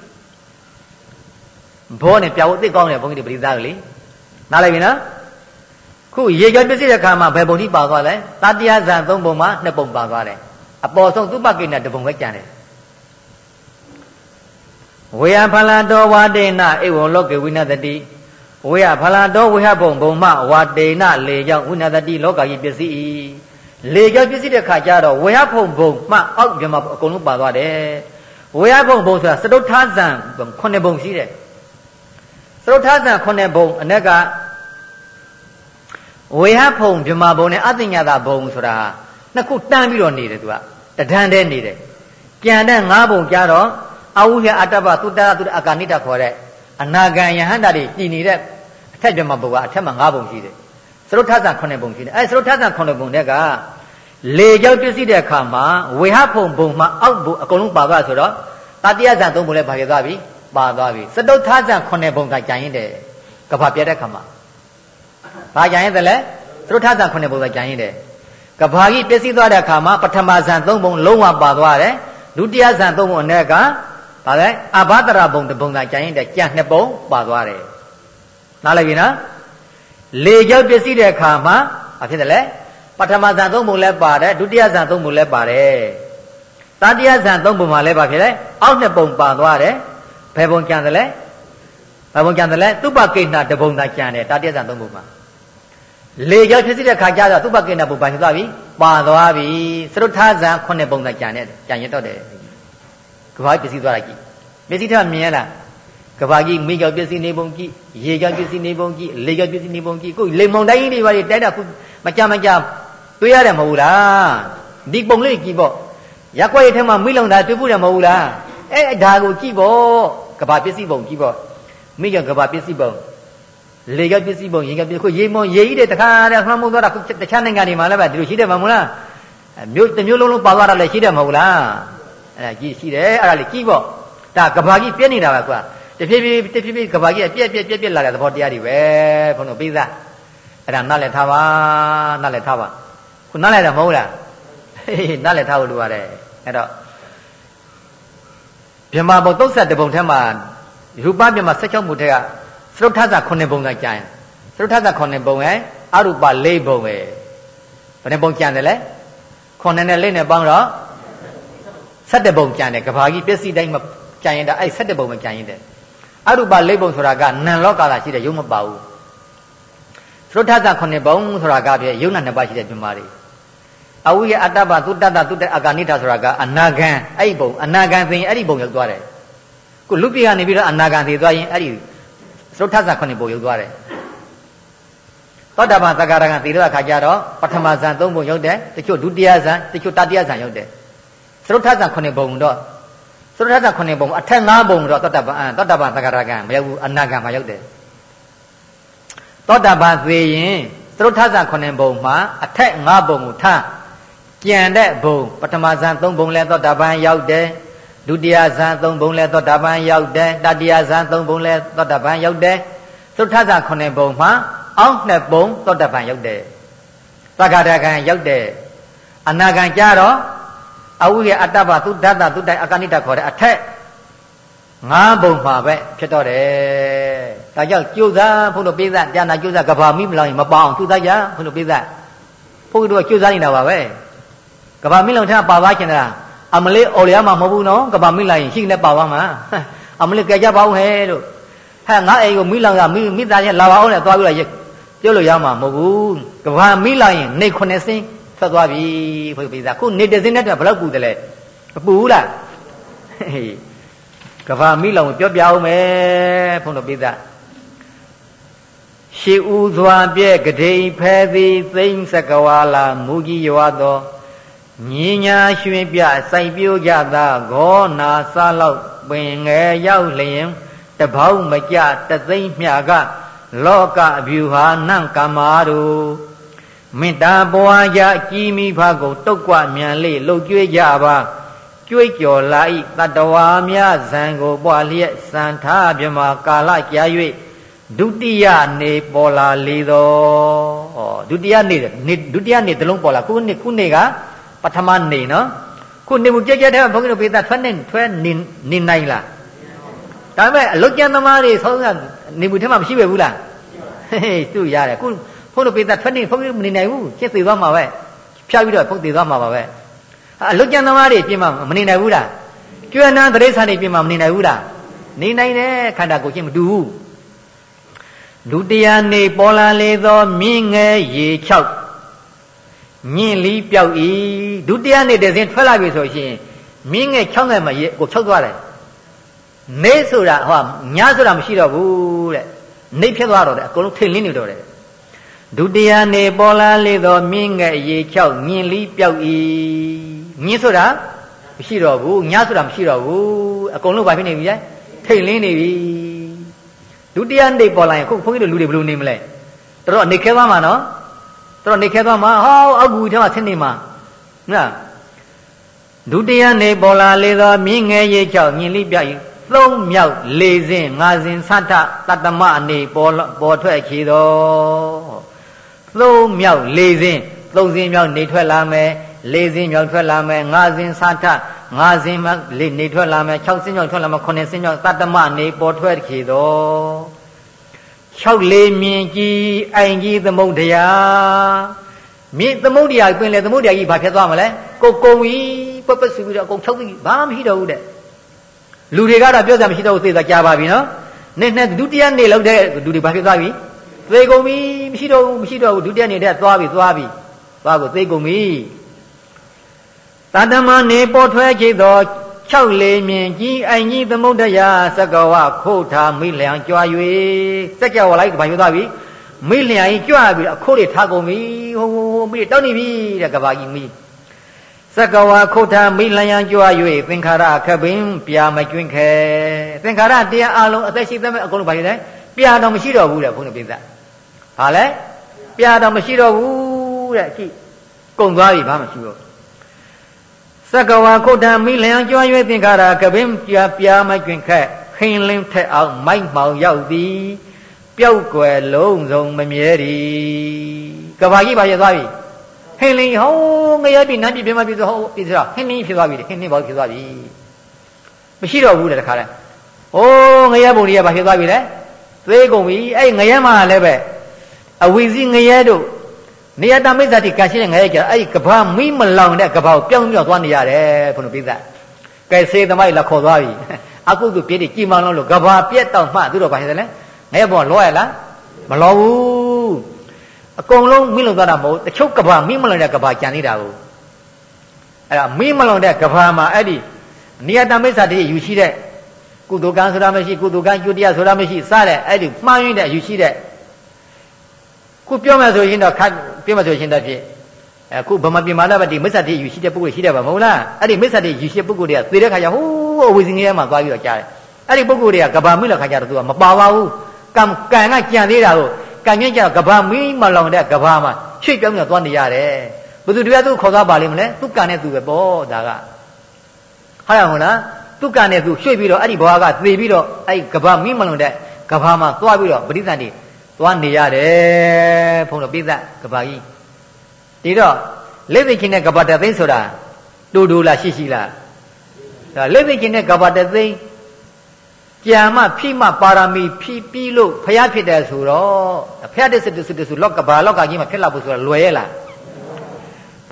ဘောနဲ့ပြာဝတ်သိကောင်းတယ်ဘုန်းကြီးတွေပရိသတ်ကလေနားလိုက်ပြီနော်ခုရေကြပြည့်စည်တဲ့ခါမှာဘယ်ပုံကြီးပါသွားလဲတတိယဇန်သုံးပုံမှာနှစ်ပုံပါသွားတယ်အပေါ်ဆုံးသုပကိဏတပုံပဲကျန်တယ်ဝေယဖလတောဝါတေနဧဝံလောကေဝိနတတိ ဝေယဖလတောဝေဟဘုံဘုံမဝါတေနလေကြောင့်ဝိနတတိလောကကြီးပစ္စည်းလေကြောင့်ပစ္စည်းတဲ့ခါကျတော့ဝေဟဘုံဘုံမှအောက်ပြမအကုန်လုံးပါသွားတယ်ဝေဟဘုံဘုံဆိုတာစတုထဇန်ခုနှစ်ဘုံရှိတယ်စတုထဇန်ခုနှစ်ဘုံအ ਨੇ ကဝေဟဖုံဗြမာဘုံနဲ့အသိညာတာဘုံဆိုတာနှစ်ခုတန်းပြီးတော့နေတယ်သူကတဒန်းတည်းနေတယ်ကြံတဲ့ငါးဘုံကြတော့အဝုဟအတ္တပသုတ္တသုတအကာနိတခေါ်တဲ့အနာဂံယဟန္တာတွေပြည်နေတဲ့အ ထက်ဗြမာဘုံကအထက်မှာငါးဘုံရှိတယ်သရုတ်ထဆန်9ဘုံရှိတယ်အဲသရုတ်ထဆန်9ဘုံတဲ့ကလေကြောက်ပြည့်စည်တဲ့အခါမှာဝေဟဖုံဘုံမှာအောက်ဘုံအကုန်လုံးပါသွားဆိုတော့တတိယဇန်သုံးဘုံလည်းပါခဲ့သွားပြီပါသွားပြီစတုထဇန်9ဘုံကကြံရင်တယ်ကဘာပြတဲ့အခါမှာဘာကြံရင်တယ်လဲသရုတ်ထဇန်9ဘုံကကြံရင်တယ်ကဘာကြီးပြည့်စည်သွားတဲ့အခါမှာပထမဇန်3ဘုံလုံးဝပါသွားတယ်ဒုတိယဇန်3ဘုံအ ਨੇ ကဗါလဲအဘဒရာဘုံတဘုံသာကြံရင်တဲ့ကြံနှစ်ဘုံပါသွားတယ် နားလည်ပြီနော်လေကြောက်ပြည့်စည်တဲ့အခါမှာဘာဖြစ်တယ်လဲပထမဇန်3ဘုံလည်းပါတယ်ဒုတိယဇန်3ဘုံလည်းပါတယ်တတိယဇန်3ဘုံမှာလည်းဘာဖြစ်လဲအောက်နှစ်ဘုံပါသွားတယ်ဘယ်ဘုံကြံတယ်လဲဘယ်ဘုံကြံတယ်လဲသူပကိဏတဘုံသာကြံတယ်တတိယဇန်3ဘုံမှာလေကြောဖြစ်တဲ့ခါကျတော့သူ့ဘကိဏဘုပါဖြစ်သွားပြီပါသွားပြီသရုတ်ထားဇံခုနှစ်ပုံသာကြံတဲ့ကြံရတော့တယ်ကဘာပစ္စည်းသွားလိုက်ကြည့်ပစ္စည်းထမြင်ရလား ကဘာကြီးမိကြောက်ပစ္စည်းနေပုံကြည့်ရေကြောက်ပစ္စည်းနေပုံကြည့်လေကြောက်ပစ္စည်းနေပုံကြည့်ကိုလေမုံတိုင်းတွေပါလေတိုက်တာခုမကြမကြတွေးရတယ်မဟုတ်လားဒီပုံလေးကြည့်ပေါ့ရက်ွက်ရထဲမှာမိလုံတာတွေ့ဖို့တယ်မဟုတ်လားအဲဒါကိုကြည့်ပေါ့ကဘာပစ္စည်းပုံကြည့်ပေါ့မိကြောက်ကဘာပစ္စည်းပုံလေကပစ္စည်းပုံရေကပစ္စည်းခုရေမုံရေကြီးတဲ့တခါတည်းခဏမုံသွားတာခုတခြားနိုင်ငံတွေမှာလည်းပဲဒီလိုရှိတယ်မဟုတ်လားမြို့တစ်မျိုးလုံးလုံးပါသွားတာလည်းရှိတယ်မဟုတ်လားအဲ့ဒါကြီးရှိတယ်အဲ့ဒါလေးကြီးပေါ့ဒါကဘာကြီးပြည့်နေတာပါကွာ တဖြည်းဖြည်းတဖြည်းဖြည်းကဘာကြီးပြည့်ပြည့်ပြည့်ပြည့်လာတဲ့သဘောတရားတွေပဲဘုန်းတော်ပြီးသားအဲ့ဒါနားလည်ထားပါနားလည်ထားပါခုနားလည်တယ်မဟုတ်လားဟေးနားလည်ထားဖို့လိုပါတယ်အဲ့တော့မြမဘုတ်သုတ်ဆက်တပုံထဲမှာရူပမြမ16မှုထဲကသရုတ်ထသ9ဘုံကကြာရင်သရုတ်ထသ9ဘုံရဲ့အရူပ4ဘုံပဲဘယ်နှဘုံကြံတယ်လဲ9နဲ့4နဲ့ပေါင်းတော့7ဘုံကြံတယ်ကဘာကြီးပစ္စည်းတိုင်းမကြံရင်ဒါအဲ့7ဘုံပဲကြံရင်တယ် အရူပ4ဘုံဆိုတာကနံလောကလာရှိတဲ့ရုပ်မပါဘူးသရုတ်ထသ9ဘုံဆိုတာကပြရုပ်နာနှစ်ပါးရှိတဲ့ပြမာတွေအဝိယအတ္တပသုတ္တတသုတ္တအကာနိတာဆိုတာကအနာဂံအဲ့ဒီဘုံအနာဂံသိရင်အဲ့ဒီဘုံရောက်သွားတယ်ကိုလူပြကနေပြီးတော့အနာဂံသိသွားရင်အဲ့ဒီသုထသခုနှစ်ပုံရုပ်သွားတယ်သောတာပန်သက္ကာရကံသီလခါကြတော့ပထမဇန်၃ပုံရောက်တယ်တချို့ဒုတိယဇန်တချို့တတိယဇန်ရောက်တယ်သရုတ်ထဇန်9ပုံတော့ သရုတ်ထဇန်9ပုံအထက်5ပုံတော့သောတာပန်သောတာပန်သက္ကာရကံမရောက်ဘူးအနာကံမှာရောက်တယ်သောတာပန်သေရင်သရုတ်ထဇန်9ပုံမှာအထက်5ပုံကိုထားကြံတဲ့ဘုံပထမဇန်3ဘုံလဲသောတာပန်ရောက်တယ်ဒုတိယဇန်3ဘုံလဲသောတာပန်ရောက်တယ်တတိယဇန်3ဘုံလဲသောတာပန်ရောက်တယ်သုထဇာ9ဘုံမှာအောက်နှစ်ဘုံသောတာပန်ရောက်တယ်သက္ကတာကံရောက်တယ်အနာကံကြတော့ အဝိရအတ္တပသုဒ္ဓတသုတိုင်အကဏိတခေါ်တဲ့အထက်ငါးဘုံမှာပဲဖြစ်တော့တယ်ဒါကြောင့်ကြိုးစားဘုလို့ပိသတရားနာကြိုးစားကဘာမိမလောင်ရင်မပေါအောင်ကြိုးစားကြဘုလို့ပိသဘုန်းကြီးတို့ကကြိုးစားနေတာပါပဲကဘာမိလောင်ထပါသွားခင်တာအမလေးအော်လျာမှာမဟုတ်ဘူးနော်ကဘာမိလိုက်ရင်ရှိနေပါသွားမှာအမလေးကြကြပါဦးဟဲ့လို့ဟဲ့ငါအိမ်ကိုမိလောင်ကမိမိသားချင်းလာပါအောင်နဲ့သွားပြီးတော့ပြောလို့ရမှာမဟုတ်ဘူးကဘာမိလိုက်ရင်နေခုနှစ်စင်း ထွက်သွားပြီဖွေးပိသားခုနေတစ်စင်းနဲ့ဘယ်လောက်ပူတယ်လဲမပူဘူးလားကဘာမိလောင်ပြောပြအောင်မယ်ဖုန်းတော်ပိသားရှေဥစွာပြဲ့ကတိဖဲသည်သိမ့်စကဝါလာမူကြီးရွာသောညင်ညာရွှင်ပြစိုက်ပြိုးကြသာဂောနာစားလောက်ပင်ငယ်ရောက်လျင်တပေါင်းမကြတသိမ့်မြကလောကအဖြူဟာနန့်ကမာတို့ မေတ္တာပွားကြကြီးမိဖကိုတုတ်ကွမြန်လေးလှုပ်ကြွေးကြပါကြွေးကြော်လာဤတတဝါများဇံကိုပွားလျက်စံထားပြမကာလကြာ၍ဒုတိယနေပေါ်လာလေသောဩဒုတိယနေဒုတိယနေတလုံးပေါ်လာခုနှစ်ခုနှစ်ကပထမနေနော်ခုနေမှုကြက်ကြက်တဲ့ဘုန်းကြီးတို့ပိသထွက်နေထွက်နေနေနိုင်လားဒါပေမဲ့အလုတ်ကျန်သမားတွေဆောင်းကနေမှုထဲမှာမရှိပဲဘူးလားဟေးသူ့ရတယ်ခု ဘုန်းတို့ပိသထွက်နေဘုန်းကြီးမနေနိုင်ဘူးရှင်းသေးသွားမှာပဲဖြောက်ပြီးတော့ဖုတ်သေးသွားမှာပါပဲအလုတ်ကျန်သမားတွေပြင်မှာမနေနိုင်ဘူးလားကျွမ်းနန်းတရိษံတွေပြင်မှာမနေနိုင်ဘူးလားနေနိုင်တယ်ခန္ဓာကိုယ်ချင်းမတူဘူးဒုတိယနေပေါ်လာလေသောမြင်းငယ်ရေ6မြင့်လီးပြောက်ဤဒုတိယနေ့တည်းစဉ်ထွက်လာပြီဆိုရှင်မြင်းငယ်6ငယ်မှရေကိုဖြုတ်သွားတယ်နေဆိုတာဟောညဆိုတာမရှိတော့ဘူးတဲ့နေဖြစ်သွားတော့တယ်အကုန်လုံးထိတ်လင်းနေတော့တယ် ဒုတိယနေ့ပေါ်လာလေသောမြင်းငယ်ရေ6မြင့်လီးပြောက်ဤမြင့်ဆိုတာမရှိတော့ဘူးညဆိုတာမရှိတော့ဘူးအကုန်လုံးဘာဖြစ်နေပြီလဲထိတ်လင်းနေပြီဒုတိယနေ့ပေါ်လာရင်ခုဘုန်းကြီးတို့လူတွေဘယ်လိုနေမလဲတော်တော်နေခဲသွားမှာနော်တော့နေခဲသွားမှာဟောအောက်ကူထဲမှာဆင်းနေမှာနော်ဒုတိယနေပေါ်လာလေသောမြင်းငယ်ရိတ်ချောက်မြင်လိပြ၏သုံးမြောက်လေးစင်ငါစင်သတ္တတတ္တမအနေပေါ်ပေါ်ထွက်ချေသော သုံးမြောက်လေးစင်သုံးစင်မြောက်နေထွက်လာမယ်လေးစင်မြောက်ထွက်လာမယ်ငါစင်သတ္တငါစင်မှလေးနေထွက်လာမယ်၆စင်မြောက်ထွက်လာမယ်9စင်မြောက်တတ္တမအနေပေါ်ထွက်ချေသော6လေးမြင်ကြီးအိုင်ကြီးသမုဒ္ဒရာမြင့်သမုဒ္ဒရာပင်လေသမုဒ္ဒရာကြီးဘာဖြစ်သွားမလဲကိုကုံကြီးပပစီပြီးတော့အကုန်ချုပ်ပြီးဘာမှမရှိတော့ဘူးတဲ့လူတွေကတော့ပြောစရာမရှိတော့ဘူးသိတာကြားပါပြီနော်နေ့နဲ့ဒုတိယနေ့လောက်တဲ့လူတွေဘာဖြစ်သွားပြီ သေကုန်ပြီမရှိတော့ဘူးမရှိတော့ဘူးဒုတိယနေ့တည်းသွားပြီသွားပြီသွားကိုသေကုန်ပြီတတမနေပေါ်ထွဲကြိသော6လေမြင်ကြီးအိုင်ကြီးသမုဒ္ဒရာသက္ကဝခိုးထားမိလျံကြွား၍စัจ java လိုက်ဘာပြောသွားပြီမိလျံကြီးကြွပြီးအခိုးတွေထားကုန်ပြီဟိုဟိုဟိုမိတောက်နေပြီတဲ့ကဘာကြီးမိသက္ကဝခိုးထားမိလျံကြွား၍သင်္ခါရခပင်ပြာမကျွင်းခဲသင်္ခါရတရားအလုံးအသက်ရှိသမဲ့အကုန်လုံးဘာဖြစ်လဲပြာတော့မရှိတော့ဘူးတဲ့ဘုန်းကြီးပြသ ဟာလဲပြာတော့မရှိတော့ဘူးတဲ့ကြည့်ကုံသွားပြီဘာမှမရှိတော့သက္ကဝါခုတ်တံမိလျံကြွား၍သင်္ခါရကပင်ပြပြမကျွင်ခက်ခင်းလင်းထက်အောင်မိုက်မှောင်ရောက်သည်ပျောက်ွယ်လုံးစုံမမြဲရီကဘာကြီးပါရသွားပြီဟင်းလင်းဟောငရဲပြီနန်းပြီပြမပြီဆိုဟောပြီဆိုတော့ဟင်းလင်းဖြစ်သွားပြီဟင်းလင်းဘောဖြစ်သွားပြီမရှိတော့ဘူးတဲ့တခါလဲအိုးငရဲပုံကြီးကဘာဖြစ်သွားပြီလဲသေးကုန်ပြီအဲ့ငရဲမှာလည်းပဲ အဝီစီငရဲတို့နေရတမိစ္ဆာတိကရှိတဲ့ငရဲကြအဲ့ဒီကဘာမိမလောင်တဲ့ကဘာကိုပြောင်းပြောင်းသွားနေရတယ်ဘုန်းတော်ပိသကဲစေသမိုက်လက်ခေါ်သွားပြီအကုသို့ပြည့်တယ်ကြည်မောင်းလုံးလို့ကဘာပြက်တော့မှသူတို့ဘာဖြစ်တယ်လဲငရဲပေါ်လောရလားမလောဘူးအကုန်လုံးမိလုံသွားတာမဟုတ်တချို့ကဘာမိမလောင်တဲ့ကဘာကြံနေတာကိုအဲ့ဒါမိမလောင်တဲ့ကဘာမှာအဲ့ဒီနေရတမိစ္ဆာတိယူရှိတဲ့ကုသိုလ်ကံဆိုတာမရှိကုသိုလ်ကံကျွတရားဆိုတာမရှိစတဲ့အဲ့ဒီမှားရင်းတဲ့ယူရှိတဲ့ ခုပြောမှဆိုရင်တော့ခတ်ပြောမှဆိုရင်တော့ဖြစ်အခုဗမာပြည်မှာလည်းဒီမစ္ဆတိယူရှိတဲ့ပုဂ္ဂိုလ်ရှိတယ်ပါမဟုတ်လားအဲ့ဒီမစ္ဆတိယူရှိပုဂ္ဂိုလ်တွေကသေတဲ့ခါကျဟိုးအဝီစင်ကြီးထဲမှာသွားပြီးတော့ကြားတယ်အဲ့ဒီပုဂ္ဂိုလ်တွေကကဘာမိလောက်ခါကျတော့သူကမပါပါဘူးကံကံကကြံသေးတာကိုကံမြင့်ကြကဘာမိမလောင်တဲ့ကဘာမှာရွှေ့ပြောင်းနေသွားနေရတယ်ဘယ်သူတရားသူခေါ်သွားပါလိမ့်မလဲသူကံနဲ့သူပဲပေါ့ဒါကဟုတ်ရမလားသူကံနဲ့သူရွှေ့ပြီးတော့အဲ့ဒီဘဝကသေပြီးတော့အဲ့ဒီကဘာမိမလောင်တဲ့ကဘာမှာသွားပြီးတော့ပဋိသန္တိ သွားနေရတယ်ဘုန်းတော်ပိဿကဘာကြီးဒီတော့လက်သိချင်းတဲ့ကဘာတသိန်းဆိုတာတူတူလားရှိရှိလားဒါလက်သိချင်းတဲ့ကဘာတသိန်းကြာမဖိမပါရမီဖြီးပြီးလို့ဖျားဖြစ်တယ်ဆိုတော့ဖျားတဲ့စစ်စစ်စစ်လောက်ကဘာလောက်ကကြီးမှာဖြစ်လာဖို့ဆိုတာလွယ်ရဲ့လား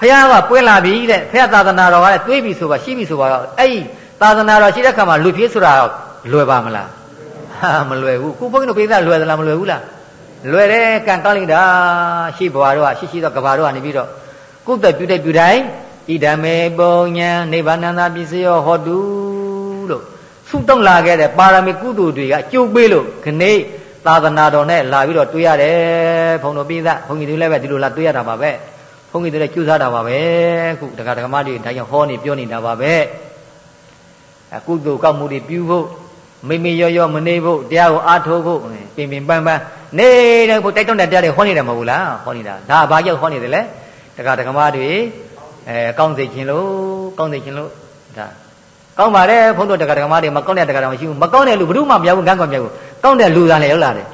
ဖျားကပွင့်လာပြီတဲ့ဖျားသာသနာတော်ကလည်းတွေးပြီဆိုပါရှိပြီဆိုပါတော့အဲ့ဒီသာသနာတော်ရှိတဲ့ခါမှာလူဖြစ်ဆိုတာလွယ်ပါမလားဟာမလွယ်ဘူးခုဘုန်းကြီးတို့ပိဿလွယ်သလားမလွယ်ဘူးလား လွယ်တယ်ကံကောင်းလိုက်တာရှိဘွားတော့ရှိရှိတော့ကဘာတော့ကနေပြီးတော့ကုသပြုတဲ့ပြုတိုင်းဣဒမေပုံညာနိဗ္ဗာန်သာပစ္စယောဟောတုလို့ဆုတောင်းလာခဲ့တဲ့ပါရမီကုသိုလ်တွေကအကျိုးပေးလို့ခနေ့သာသနာတော်နဲ့လာပြီးတော့တွေ့ရတယ်ဘုံတော်ပိသဘုန်းကြီးတွေလည်းပဲဒီလိုလာတွေ့ရတာပါပဲဘုန်းကြီးတွေလည်းကြိုးစားတာပါပဲခုတက္ကဓမ္မတွေဒါကြောင့်ဟောနေပြောနေတာပါပဲအကုသိုလ်ကောက်မှုတွေပြုဖို့ မိမိရောရောမနေဖို့တရားကိုအားထုတ်ဖို့ပင်ပင်ပန်းပန်းနေတယ်ဖို့တိုက်တွန်းတဲ့တရားတွေဟောနေတယ်မဟုတ်လားဟောနေတာဒါဘာကြောင့်ဟောနေတယ်လဲတက္ကဓမ္မတွေအဲကောင်းစေခြင်းလို့ကောင်းစေခြင်းလို့ဒါကောင်းပါတယ်ဘုန်းတော်တက္ကဓမ္မတွေမကောင်းတဲ့တက္ကဓမ္မမရှိဘူးမကောင်းတဲ့လူဘယ်သူမှမပြောဘူးကံကောင်းပြောဘူးကောင်းတဲ့လူသားလည်းရောက်လာတယ်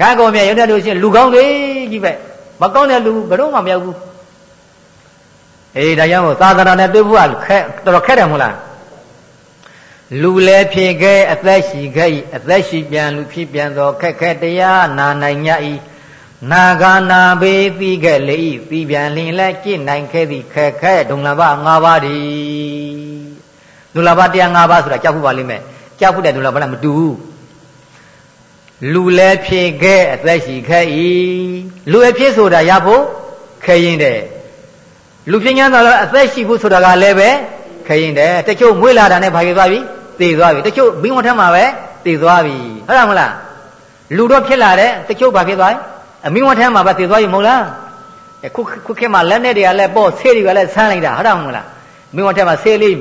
ကံကောင်းမြတ်ရောက်တဲ့လူရှိရင်လူကောင်းတွေကြီးပဲမကောင်းတဲ့လူဘယ်တော့မှမရောက်ဘူးအေးဒါကြောင့်မို့သာသနာနဲ့တွေ့ဖို့ကခက်တော်တော်ခက်တယ်မဟုတ်လား လူလည်းဖြစ်ခဲ့အသက်ရှိခဲ့၏အသက်ရှိပြန်လူဖြစ်ပြန်သောခက်ခဲတရားနာနိုင်ည၏နာဂာနာဘေသိခဲ့လေ၏သိပြန်လင်လည်းကြည်နိုင်ခဲ့သည်ခက်ခဲဒုံလဘ၅ပါးဒီဒုလဘတရား၅ပါးဆိုတာကြောက်ဖို့ပါလိမ့်မယ်ကြောက်ဖို့တဲ့ဒုလဘလည်းမတူဘူးလူလည်းဖြစ်ခဲ့အသက်ရှိခဲ့၏လူအဖြစ်ဆိုတာရဖို့ခဲရင်တဲ့လူဖြစ်냐တော့အသက်ရှိဖို့ဆိုတာကလည်းပဲခဲရင်တဲ့တချို့မွေးလာတာနဲ့ဘာဖြစ်သွားပြီ သေသွားပြီတချို့ဘင်းဝထမှာပဲသေသွားပြီဟုတ်လားမလားလူတော့ဖြစ်လာတဲ့တချို့ဘာဖြစ်သွားအမင်းဝထမှာပဲသေသွားပြီမဟုတ်လားခုခုခေတ်မှာလက်နဲ့တွေကလည်းပေါ့ဆေးတွေကလည်းဆန်းလိုက်တာဟုတ်တယ်မဟုတ်လားမင်းဝထမှာဆေးလေး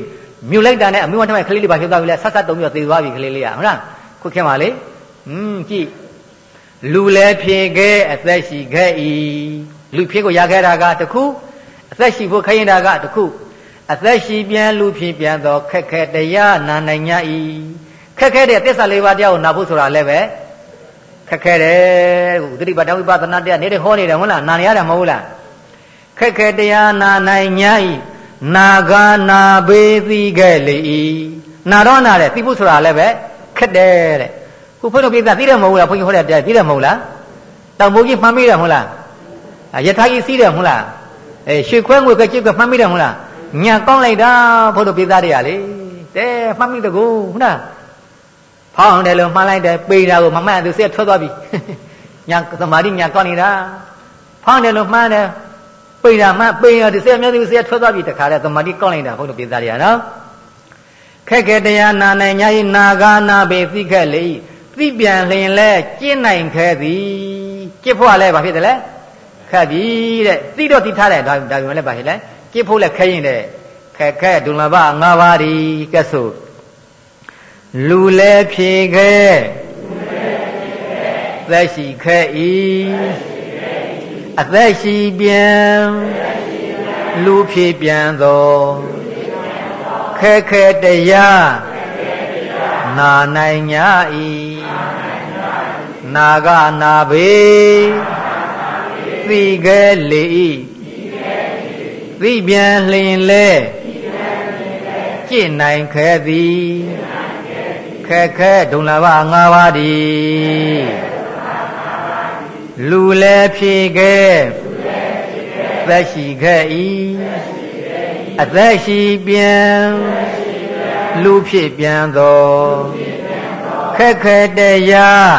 မြူလိုက်တာနဲ့အမင်းဝထမှာကလေးလေးဘာဖြစ်သွားပြီလဲဆက်ဆက်တုံးပြီးသေသွားပြီကလေးလေးကဟုတ်လားခုခေတ်မှာလေอืมကြည့်လူလည်းဖြစ်ခဲ့အသက်ရှိခဲ့ဤလူဖြစ်ကိုရခဲ့တာကတခုအသက်ရှိဖို့ခရင်တာကတခု အသက်ရှိပြန်လူဖြစ်ပြန်သောခက်ခဲတရားနာနိုင်냐ဤခက်ခဲတဲ့သစ္စာလေးပါးတရားကိုနာဖို့ဆိုတာလည်းပဲခက်ခဲတယ်ခုသတိပဋ္ဌာန်ဝိပဿနာတရားနေတဲ့ဟောနေတယ်ဟုတ်လားနာနေရတယ်မဟုတ်လားခက်ခဲတရားနာနိုင်냐ဤနာဂာနာဘေသိခဲ့လေဤနာတော့နာတယ်သိဖို့ဆိုတာလည်းပဲခက်တယ်တဲ့ခုဘုန်းတော်ပြသသိတယ်မဟုတ်လားဘုန်းကြီးဟောတဲ့တရားသိတယ်မဟုတ်လားတောင်မိုးကြီးမှန်းမိတယ်မဟုတ်လားယထာကြီးစီးတယ်မဟုတ်လားအဲရွှေခွဲငွေကကြည့်ကမှန်းမိတယ်မဟုတ်လား ညာကောင်းလိုက်တာဘုရားပိသားတွေကလေတဲမှတ်မိတကူဟုတ်လားဖောင်းတယ်လို့မှန်းလိုက်တယ်ပေတာကိုမမှတ်သူစိတ်ထွက်သွားပြီညာသမာဓိညာကောင်းနေတာဖောင်းတယ်လို့မှန်းတယ်ပေတာမှပေရဒီစိတ်အများကြီးစိတ်ထွက်သွားပြီတခါတည်းသမာဓိကောင်းလိုက်တာဘုရားပိသားတွေကနော်ခက်ခဲတရားနာနိုင်ညာဤနာဂာနာပေသိခက်လေသိပြန်လျင်လဲကျင့်နိုင်ခဲ့သည်ကျင့်ဖို့ကလည်းဘာဖြစ်တယ်လဲခက်ပြီတဲ့သိတော့သိထားတယ်ဒါဒါပြန်လည်းဘာဖြစ်လဲ ကြည့်ဖို့လည်းခဲရင်တဲ့ခက်ခဲဒုလဘ၅ပါးဒီကဲဆိုလူလည်းဖြေခဲ့သက်ရှိခဲ့ဤအသက်ရှိပြန်လူဖြေပြန်သောခက်ခဲတရားနာနိုင်냐ဤနာဂနာဘေသိခဲ့လေဤ သိပြန်လျင်လဲကြည်နိုင်ခဲသည်ခက်ခဲဒုံလာဘ၅ပါးဒီလူလည်းဖြေခဲ့သက်ရှိခဲ့ဤအသက်ရှိပြန်လူဖြစ်ပြန်သောခက်ခဲတရား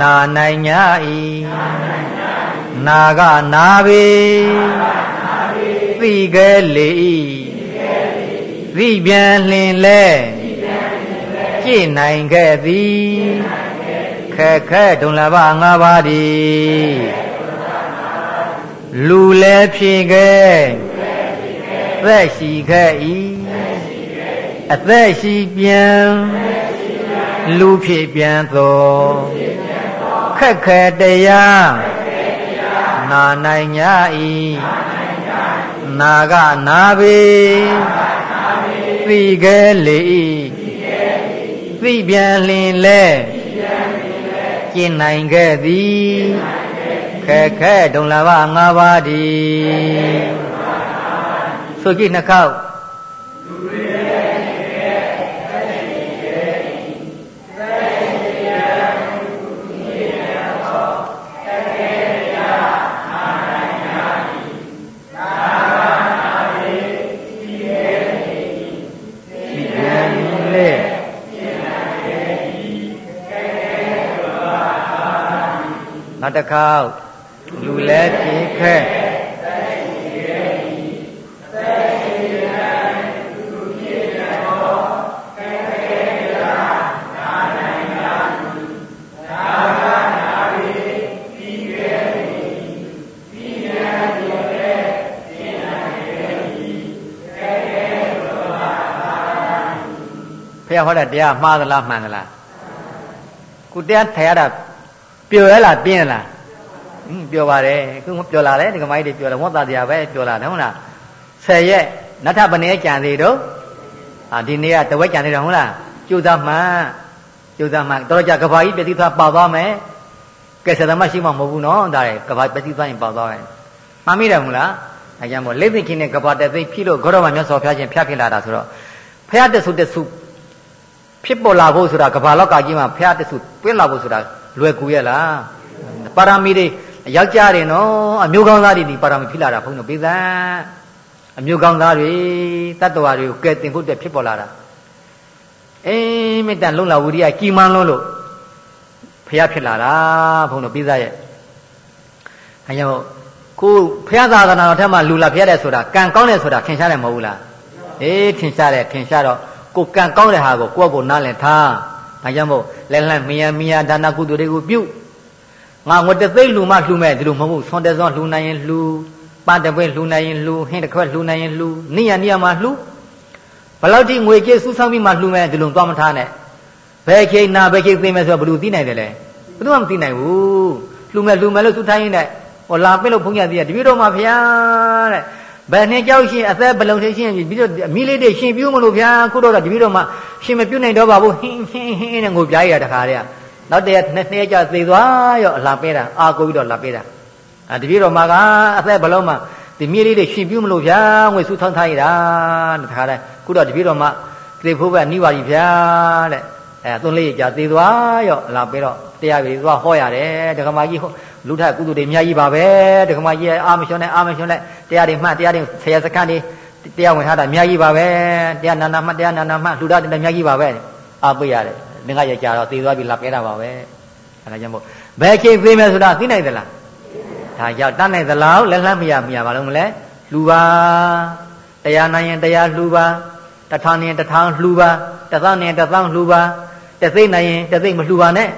နာနိုင်냐ဤနာကနာပေ သိခဲ့လေသိပြန်လင်လဲကြည်နိုင်ခဲ့သည်ခခဲခဲဒုံလဘငါးပါးသည်လူလည်းဖြစ်ခဲ့သက်ရှိခဲ့ဤအသက်ရှိပြန်လူဖြစ်ပြန်သောခက်ခဲတရားနာနိုင်냐ဤ နာကနာပေသိခဲ့လေသိပြန်လင်လဲကျင့်နိုင်ခဲ့သည်ခဲခဲဒုံလာဘငါးပါးသည်ဆိုကြည့်နှစ်ခေါက် နောက်တစ်ခေါက်လူလဲပြေခက်ဖះဟောတဲ့တရားမှားသလားမှန်သလားခုတရားထိုင်ရတာ ပျော်ရလားပြင်းလားဟင်းပျော်ပါတယ်ခုပျော်လာတယ်ဒီကမိုင်းတွေပျော်တယ်ဝတ်သားတရားပဲပျော်လာတယ်ဟုတ်လား10ရက်နတ်ထပနေကြံသေးတော့အာဒီနေ့ကတဝက်ကြံသေးတယ်ဟုတ်လားကျိုးသားမှန်ကျိုးသားမှန်တော်ကြကဘာကြီးပြတိသွားပေါသွားမယ်ကဲဆယ်သမရှိမှမဟုတ်ဘူးနော်ဒါလေကဘာပြတိသွားရင်ပေါသွားမယ်မှန်မိတယ်မလားအဲကြောင့်မို့လက်သိချင်းနဲ့ကဘာတက်သိဖြိလို့ဂေါရမမြတ်စွာဘုရားရှင်ဖျားဖြစ်လာတာဆိုတော့ဖျားတဆုတဆုဖြစ်ပေါ်လာဖို့ဆိုတာကဘာလောက်ကကြီးမှာဖျားတဆုတွင်းလာဖို့ဆိုတာ လွယ်ကူရဲ့လားပါရမီတွေယောက်ျားတွေနော်အမျိုးကောင်းသားတွေဒီပါရမီဖြစ်လာတာဘုန်းတော်ပေးသံအမျိုးကောင်းသားတွေတတ္တဝါတွေကိုကဲတင်ဖို့အတွက်ဖြစ်ပေါ်လာတာအေးမေတ္တာလုံလဝိရိယကြီးမန်းလို့လို့ဖះဖြစ်လာတာဘုန်းတော်ပေးသားရဲ့အဲကြောင့်ကိုဖះသာသနာတော်ထက်မှလူလာဖះတဲ့ဆိုတာကံကောင်းတယ်ဆိုတာထင်ရှားတယ်မဟုတ်ဘူးလားအေးထင်ရှားတယ်ထင်ရှားတော့ကိုကံကောင်းတဲ့ဟာကိုကိုယ့်ကိုနားလည်ထား ဒါကြောင့်မို့လက်လန့်မီယာမီယာဒါနကုသိုလ်တွေကိုပြုငါငွေတသိမ့်လူမှလှူမဲ့ဒီလိုမဟုတ်ဘူးဆွန်တဲ့စွန်လှူနိုင်ရင်လှူပတပွဲလှူနိုင်ရင်လှူဟင်းတစ်ခွက်လှူနိုင်ရင်လှူနိယနိယမှာလှူဘလောက်ထိငွေကြေးစူးစောင်းပြီးမှလှူမဲ့ဒီလိုသွားမထားနဲ့ဘယ်ချိန်နာဘယ်ချိန်သိမဲ့ဆိုတော့ဘယ်လိုသိနိုင်တယ်လဲဘယ်သူမှမသိနိုင်ဘူးလှူမဲ့လှူမဲ့လို့သူထိုင်းရင်တဲ့ဟောလာပင့်လို့ဘုန်းကြီးသိရတပည့်တော်မှာဖျားတဲ့ ဘယ်နှစ်ကြောက်ရှင်အသက်ဘလုံးရှင်ပြီးတော့မိလေးတွေရှင်ပြူးမလို့ဗျာခုတော့တပည့်တော်မှာရှင်မပြုတ်နိုင်တော့ပါဘူးဟင်းဟင်းဟင်းနဲ့ငိုပြားရတာတခါတည်းနောက်တရက်နှစ်နှစ်ကြာသေသွားရောအလာပေးတာအာကိုပြီးတော့လာပေးတာအာတပည့်တော်မှာကအသက်ဘလုံးမှာဒီမိလေးတွေရှင်ပြူးမလို့ဗျာငွေစုထောင်းထားရတာတခါတည်းခုတော့တပည့်တော်မှာသေဖို့ပဲနိဗ္ဗာန်ကြီးဗျာတဲ့အဲသွန်းလေးကြာသေသွားရောအလာပေးတော့ တရားပြီသွားဟောရတယ်ဒကမာကြီးလူထကုသိုလ်တွေအများကြီးပါပဲဒကမာကြီးအာမရှုံးနဲ့အာမရှုံးနဲ့တရားတွေမှတ်တရားတွေဆရာစခန်းတွေတရားဝင်ထားတာအများကြီးပါပဲတရားနာနာမှတရားနာနာမှလူသားတွေအများကြီးပါပဲအာပိရတယ်ငါရကြတော့သေသွားပြီလာပြတာပါပဲအဲဒါကြောင့်မို့ဘယ်ချိန်သေးမယ်ဆိုတာသိနိုင်သလားဒါကြောင့်တတ်နိုင်သလားလက်လှမ်းမရမရပါလုံးမလဲလှူပါတရားနိုင်ရင်တရားလှူပါတထောင်ရင်တထောင်လှူပါတသောင်းရင်တသောင်းလှူပါတသိမ့်နိုင်ရင်တသိမ့်မလှူပါနဲ့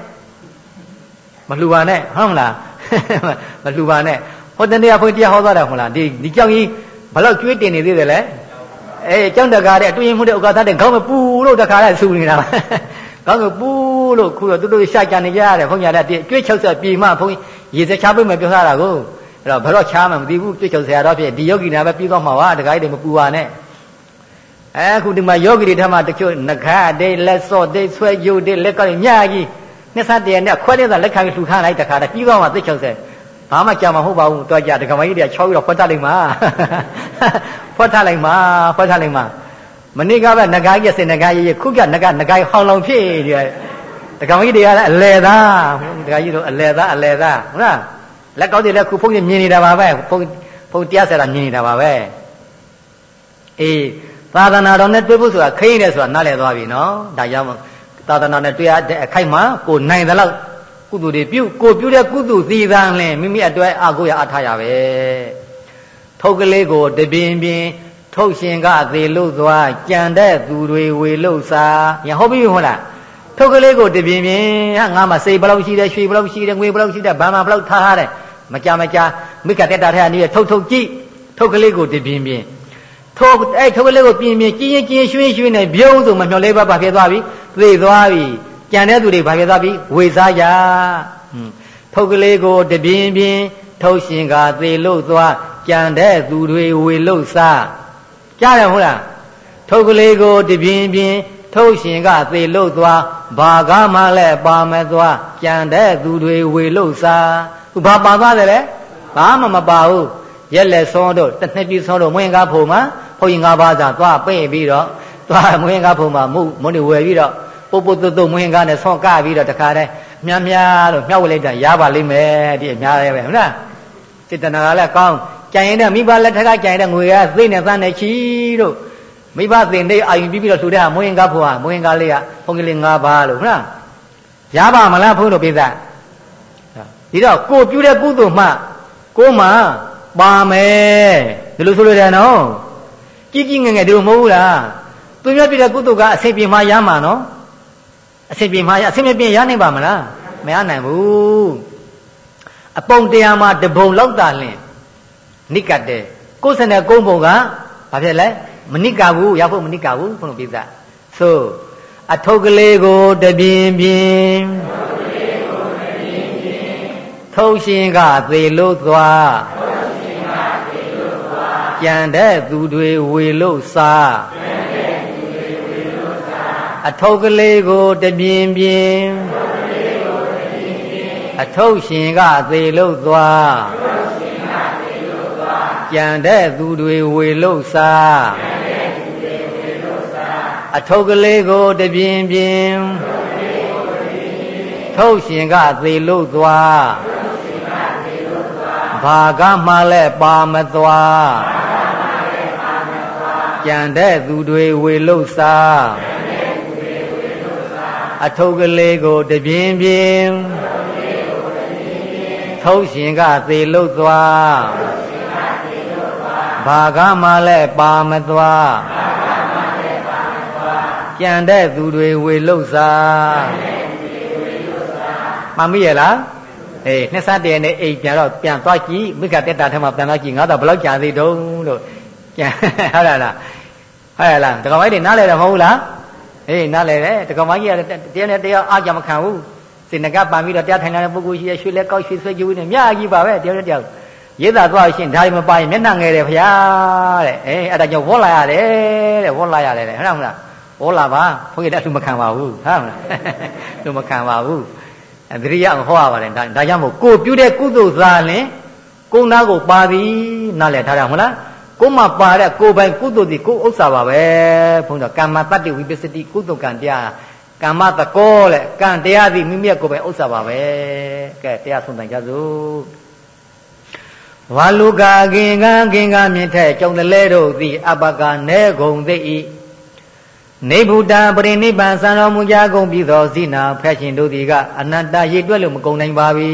မလှူပါနဲ့ဟုတ်မလားမလှူပါနဲ့ဟိုတနေ့ကဘုန်းတရားဟောသွားတယ်ဟုတ်လားဒီဒီကြောင့်ကြီးဘလောက်ကျွေးတင်နေသေးတယ်လဲအေးကြောင့်တကားတဲ့အတွင်းမှုတဲ့ဥက္ကဋ္ဌတဲ့ခေါင်းမပူလို့တခါတဲ့ဆူနေတာခေါင်းမပူလို့ခုတော့သူတို့ရှာကြနေကြရတယ်ဘုန်းကြီးကကျွေး60ပြေမှဘုန်းကြီးရေစချပိတ်မပြောတာကိုအဲ့တော့ဘယ်တော့ချားမှမသိဘူးကျွေး60ရတော့ဖြစ်ဒီယောဂီနာပဲပြီးတော့မှာပါတခါကြီးတွေမပူပါနဲ့အခုဒီမှာယောဂီတွေထမှတချို့ငခတဲ့လက်စော့တဲ့ဆွဲကြိုတဲ့လက်ကညကြီး နှစ်ဆတည်းနဲ့ခွဲတဲ့လက်ခံပြီးလှူထားလိုက်တခါတည်းပြီးတော့မှသိ60ဘာမှကြာမှာမဟုတ်ပါဘူးတော့ကြာဒကမကြီးတွေက6ပြီးတော့ဖွက်ထားလိုက်မှာဖွက်ထားလိုက်မှာဖွက်ထားလိုက်မှာမနေ့ကပဲငကားကြီးစင်ငကားကြီးခုကငကားငကားဟောင်းလောင်ဖြစ်တယ်ဒကမကြီးတွေကလည်းအလဲသားဒကကြီးတို့အလဲသားအလဲသားဟုတ်လားလက်ကောက်တွေလည်းခုဖုန်းကြီးမြင်နေတာပါပဲဖုန်းဖုန်းတရားဆရာမြင်နေတာပါပဲအေးသာသနာတော်နဲ့တွေ့ဖို့ဆိုတာခိမ့်တယ်ဆိုတာနားလည်သွားပြီနော်ဒါကြောင့် သာသနာနဲ့တွေ့ရတဲ့အခိုက်မှာကိုနိုင်သလောက်ကုသိုလ်တွေပြုကိုပြုတဲ့ကုသိုလ်သီးသန်းလင်မိမိအတွက်အကိုရအထားရပဲထုတ်ကလေးကိုတပင်ပင်ထုတ်ရှင်ကသေလို့သွားကြံတဲ့သူတွေဝေလို့စားရဟုတ်ပြီဟုတ်လားထုတ်ကလေးကိုတပြင်းပြင်းဟာငါမှစိတ်ဘလောက်ရှိတယ်ရွှေဘလောက်ရှိတယ်ငွေဘလောက်ရှိတယ်ဘာမှဘလောက်ထားထားတယ်မကြမကြမိကတက်တာထဲကနေထုတ်ထုတ်ကြည့်ထုတ်ကလေးကိုတပြင်းပြင်း ထုတ်အဲ့ထုတ်ကလေးကိုပြင်းပြင်းကျင်းရင်ကျင်းရွှင်ရွှင်နဲ့ပြုံးဆိုမှမျောလေးပါပါဖြစ်သွားပြီသိသွားပြီကြံတဲ့သူတွေဘာဖြစ်သွားပြီဝေစားကြထုတ်ကလေးကိုတပြင်းပြင်းထုတ်ရှင်ကသေလို့သွားကြံတဲ့သူတွေဝေလို့စားကြားတယ်ဟုတ်လားထုတ်ကလေးကိုတပြင်းပြင်းထုတ်ရှင်ကသေလို့သွားဘာကမှလည်းပါမသွားကြံတဲ့သူတွေဝေလို့စားသူဘာပါသွားတယ်လဲဘာမှမပါဘူးရက်လက်စောတို့တစ်နှစ်ပြည့်စောတို့မွင်ကားဖို့မှာ ဘုန်းကြီး၅ပါးသာသွားပြင့်ပြီးတော့သွားမွင်ကားဖို့မှာမုမုန်တွေဝယ်ပြီးတော့ပုပ်ပုတ်တုတ်တုတ်မွင်ကားနဲ့ဆော့ကပြီးတော့တခါတည်းမြတ်များလို့မြောက်ဝလိုက်တာရပါလိမ့်မယ်ဒီအများလေးပဲဟုတ်လားစေတနာကလည်းကောင်းကြံရင်တဲ့မိဘလက်ထက်ကကြံရင်တဲ့ငွေကသိနေသန်းနဲ့ချီတို့မိဘသင်တဲ့အာယုပြီးပြီးတော့လှူတဲ့မွင်ကားဖို့ဟာမွင်ကားလေးကဘုန်းကြီးလေး၅ပါးလို့ဟုတ်လားရပါမလားဘုန်းတို့ပိဿဒီတော့ကိုပြုတဲ့ကုသိုလ်မှကိုမှပါမယ်ဒီလိုဆိုလို့တယ်နော် ကြီးကြီးငယ်ငယ်ဒီလိုမဟုတ်ဘူးလားသူများပြတဲ့ကုသိုလ်ကအစိပ်ပြေမှရမှာနော်အစိပ်ပြေမှရအစိပ်မပြေရနိုင်ပါမလားမရနိုင်ဘူးအပုံတရားမှာတပုံလောက်တာလင်နိကတ်တဲ့ကိုယ်စနဲ့ကုန်းပုံကဘာဖြစ်လဲမနိကဘူးရောက်ဖို့မနိကဘူးဘုန်းတော်ပြသဆိုအထုပ်ကလေးကိုတပြင်းပြင်းထုတ်ရှင်ကသေလို့သွား ကြံတဲ့သူတွေဝေလို့စားအထုပ်ကလေးကိုတပြင်းပြင်းအထုပ်ရှင်ကသေလို့သွားကြံတဲ့သူတွေဝေလို့စားအထုပ်ကလေးကိုတပြင်းပြင်းထုတ်ရှင်ကသေလို့သွားဘာကမှလည်းပါမသွား ကြံတဲ့သူတွေဝေလို့စားအထုပ်ကလေးကိုတပြင်းပြင်းထုတ်ရှင်ကသေလို့သွားဘာကမှလည်းပါမသွားကြံတဲ့သူတွေဝေလို့စားမမီးရလားအေးနှစ်စားတည်းနဲ့အိမ်ပြန်တော့ပြန်သွားကြည့်မိခတက်တာထဲမှာပြန်သွားကြည့်ငါတော့ဘလောက်ကြာသေးတုံးလို့ပြန် ဟုတ်လားလားဟုတ်လားတက္ကမကြီးတွေနားလဲတယ်မဟုတ်လားအေးနားလဲတယ်တက္ကမကြီးကတရားနဲ့တရားအားကြမခံဘူးစေနကပန်ပြီးတော့တရားထိုင်နေတဲ့ပုဂ္ဂိုလ်ရှိရရွှေလဲကောက်ရွှေဆွဲကြည့်နေမြာကြီးပါပဲတရားနဲ့တရားရေးတာသွားရှင်ဒါတွေမပါရင်မျက်နှာငယ်တယ်ဖရာတဲ့အေးအဲ့ဒါကြောင့်ဝေါ်လာရတယ်တဲ့ဝေါ်လာရတယ်တဲ့ဟုတ်လားမလားဝေါ်လာပါဘုန်းကြီးတက်လူမခံပါဘူးဟုတ်မလားလူမခံပါဘူးအသတိရဟောရပါတယ်ဒါဒါကြောင့်မို့ကိုပြုတဲ့ကုသိုလ်သာလင်ကိုနာကိုပါသည်နားလည်ထားတာမဟုတ်လား ကိုမှပါတဲ့ကိုပိုင်ကုသိုလ်ဒီကိုဥစ္စာပါပဲဘုန်းတော်ကမ္မတတ္တိဝိပစ္စတိကုသိုလ်ကံတရားကမ္မတကောလေကံတရားသည်မိမိရဲ့ကိုယ်ပိုင်ဥစ္စာပါပဲကဲတရားဆုံးတိုင်ကြစို့ဝါလူကာကင်ကကင်ကမြင့်ထက်ကြောင့်တလဲတို့သည်အပကနေကုန်သိ၏နေဗုဒ္ဓပရိနိဗ္ဗာန်စံတော်မူကြကုန်ပြီးသောဇိနာဖက်ရှင်တို့သည်ကအနတ္တရည်တွက်လို့မကုန်နိုင်ပါပြီ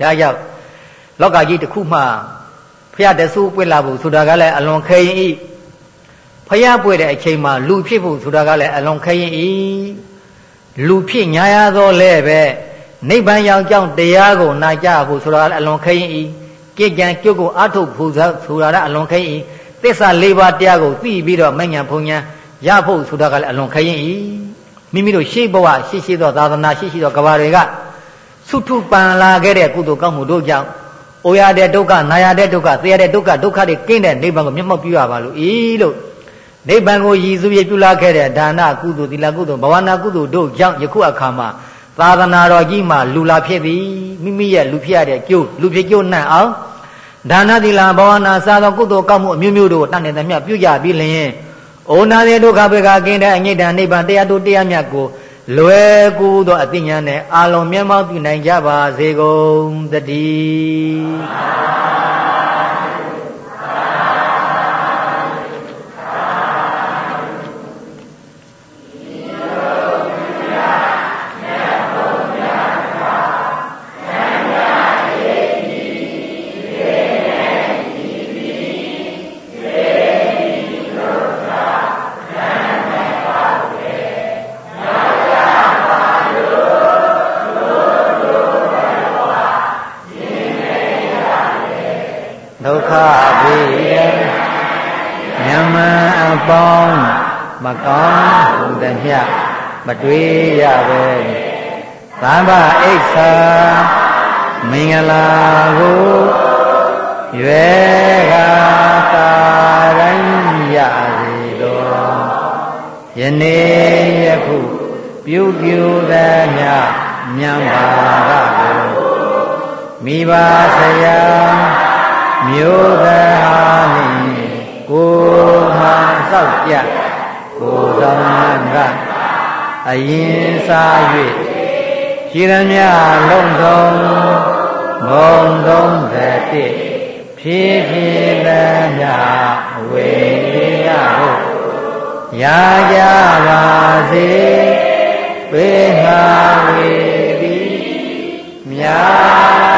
ဒါကြောင့်လောကကြီးတစ်ခုမှ ဖျားတဆူပွင့်လာဖို့ဆိုတာကလည်းအလွန်ခဲရင်ဤဖျားပွေတဲ့အချိန်မှာလူဖြစ်ဖို့ဆိုတာကလည်းအလွန်ခဲရင်ဤလူဖြစ်ညာရသောလဲပဲနိဗ္ဗာန်ရောက်ကြောင်းတရားကိုနာကြဖို့ဆိုတာကလည်းအလွန်ခဲရင်ဤကြည်ကြံကြုတ်ကိုအထုတ်ဖို့ဆိုတာကအလွန်ခဲရင်ဤသစ္စာ၄ပါးတရားကိုသိပြီးတော့မဉ္ဇဉ်ဘုံညာရဖို့ဆိုတာကလည်းအလွန်ခရင်ဤမိမိတို့ရှေ့ဘဝရှိရှိသောသာသနာရှိရှိသောကဘာတွေကသုထုပန်လာခဲ့တဲ့ကုသိုလ်ကောင်းမှုတို့ကြောင့် အိုရတဲ့ဒုက္ခနာရတဲ့ဒုက္ခသိရတဲ့ဒုက္ခဒုက္ခတွေကင်းတဲ့နိဗ္ဗာန်ကိုမျက်မှောက်ပြုရပါလို့ဤလို့နိဗ္ဗာန်ကိုရည်စူးရပြုလာခဲ့တဲ့ဒါနကုသိုလ်သီလကုသိုလ်ဘဝနာကုသိုလ်တို့ကြောင့်ယခုအခါမှာသာသနာတော်ကြီးမှာလူလာဖြစ်သည်မိမိရဲ့လူဖြစ်ရတဲ့ကျိုးလူဖြစ်ကျိုးနှံ့အောင်ဒါနသီလဘဝနာစာသောကုသိုလ်ကောင်းမှုအမျိုးမျိုးတို့ကိုတတ်နေသမျှပြုကြပြီးလျင်ဩနာတဲ့ဒုက္ခဘေကကင်းတဲ့အငိဋ္ဌနိဗ္ဗာန်တရားတို့တရားမြတ်ကို လွယ်ကူသောအသိဉာဏ်နဲ့အာလုံးမျက်မှောက်ပြုနိုင်ကြပါစေကုန်သတည်း မတွေးရပဲသဗ္ဗအိဋ္ဌာမင်္ဂလာကိုရွယ်ကာတာတိုင်းရစီတော်ယနေ့ယခုပြုပြုသည်မြမြံပါကကိုမိဘဆရာမျိုးသားနှင့်ကိုမှစောက်ကြကိုဆောင်က အရင်စား၍ရှိရမြလုံးစုံဘုံသုံးတဲ့ဖြည်းဖြည်းလည်းမြဝေရဖို့ရာကြပါစေပေငါဝေသည်မြာ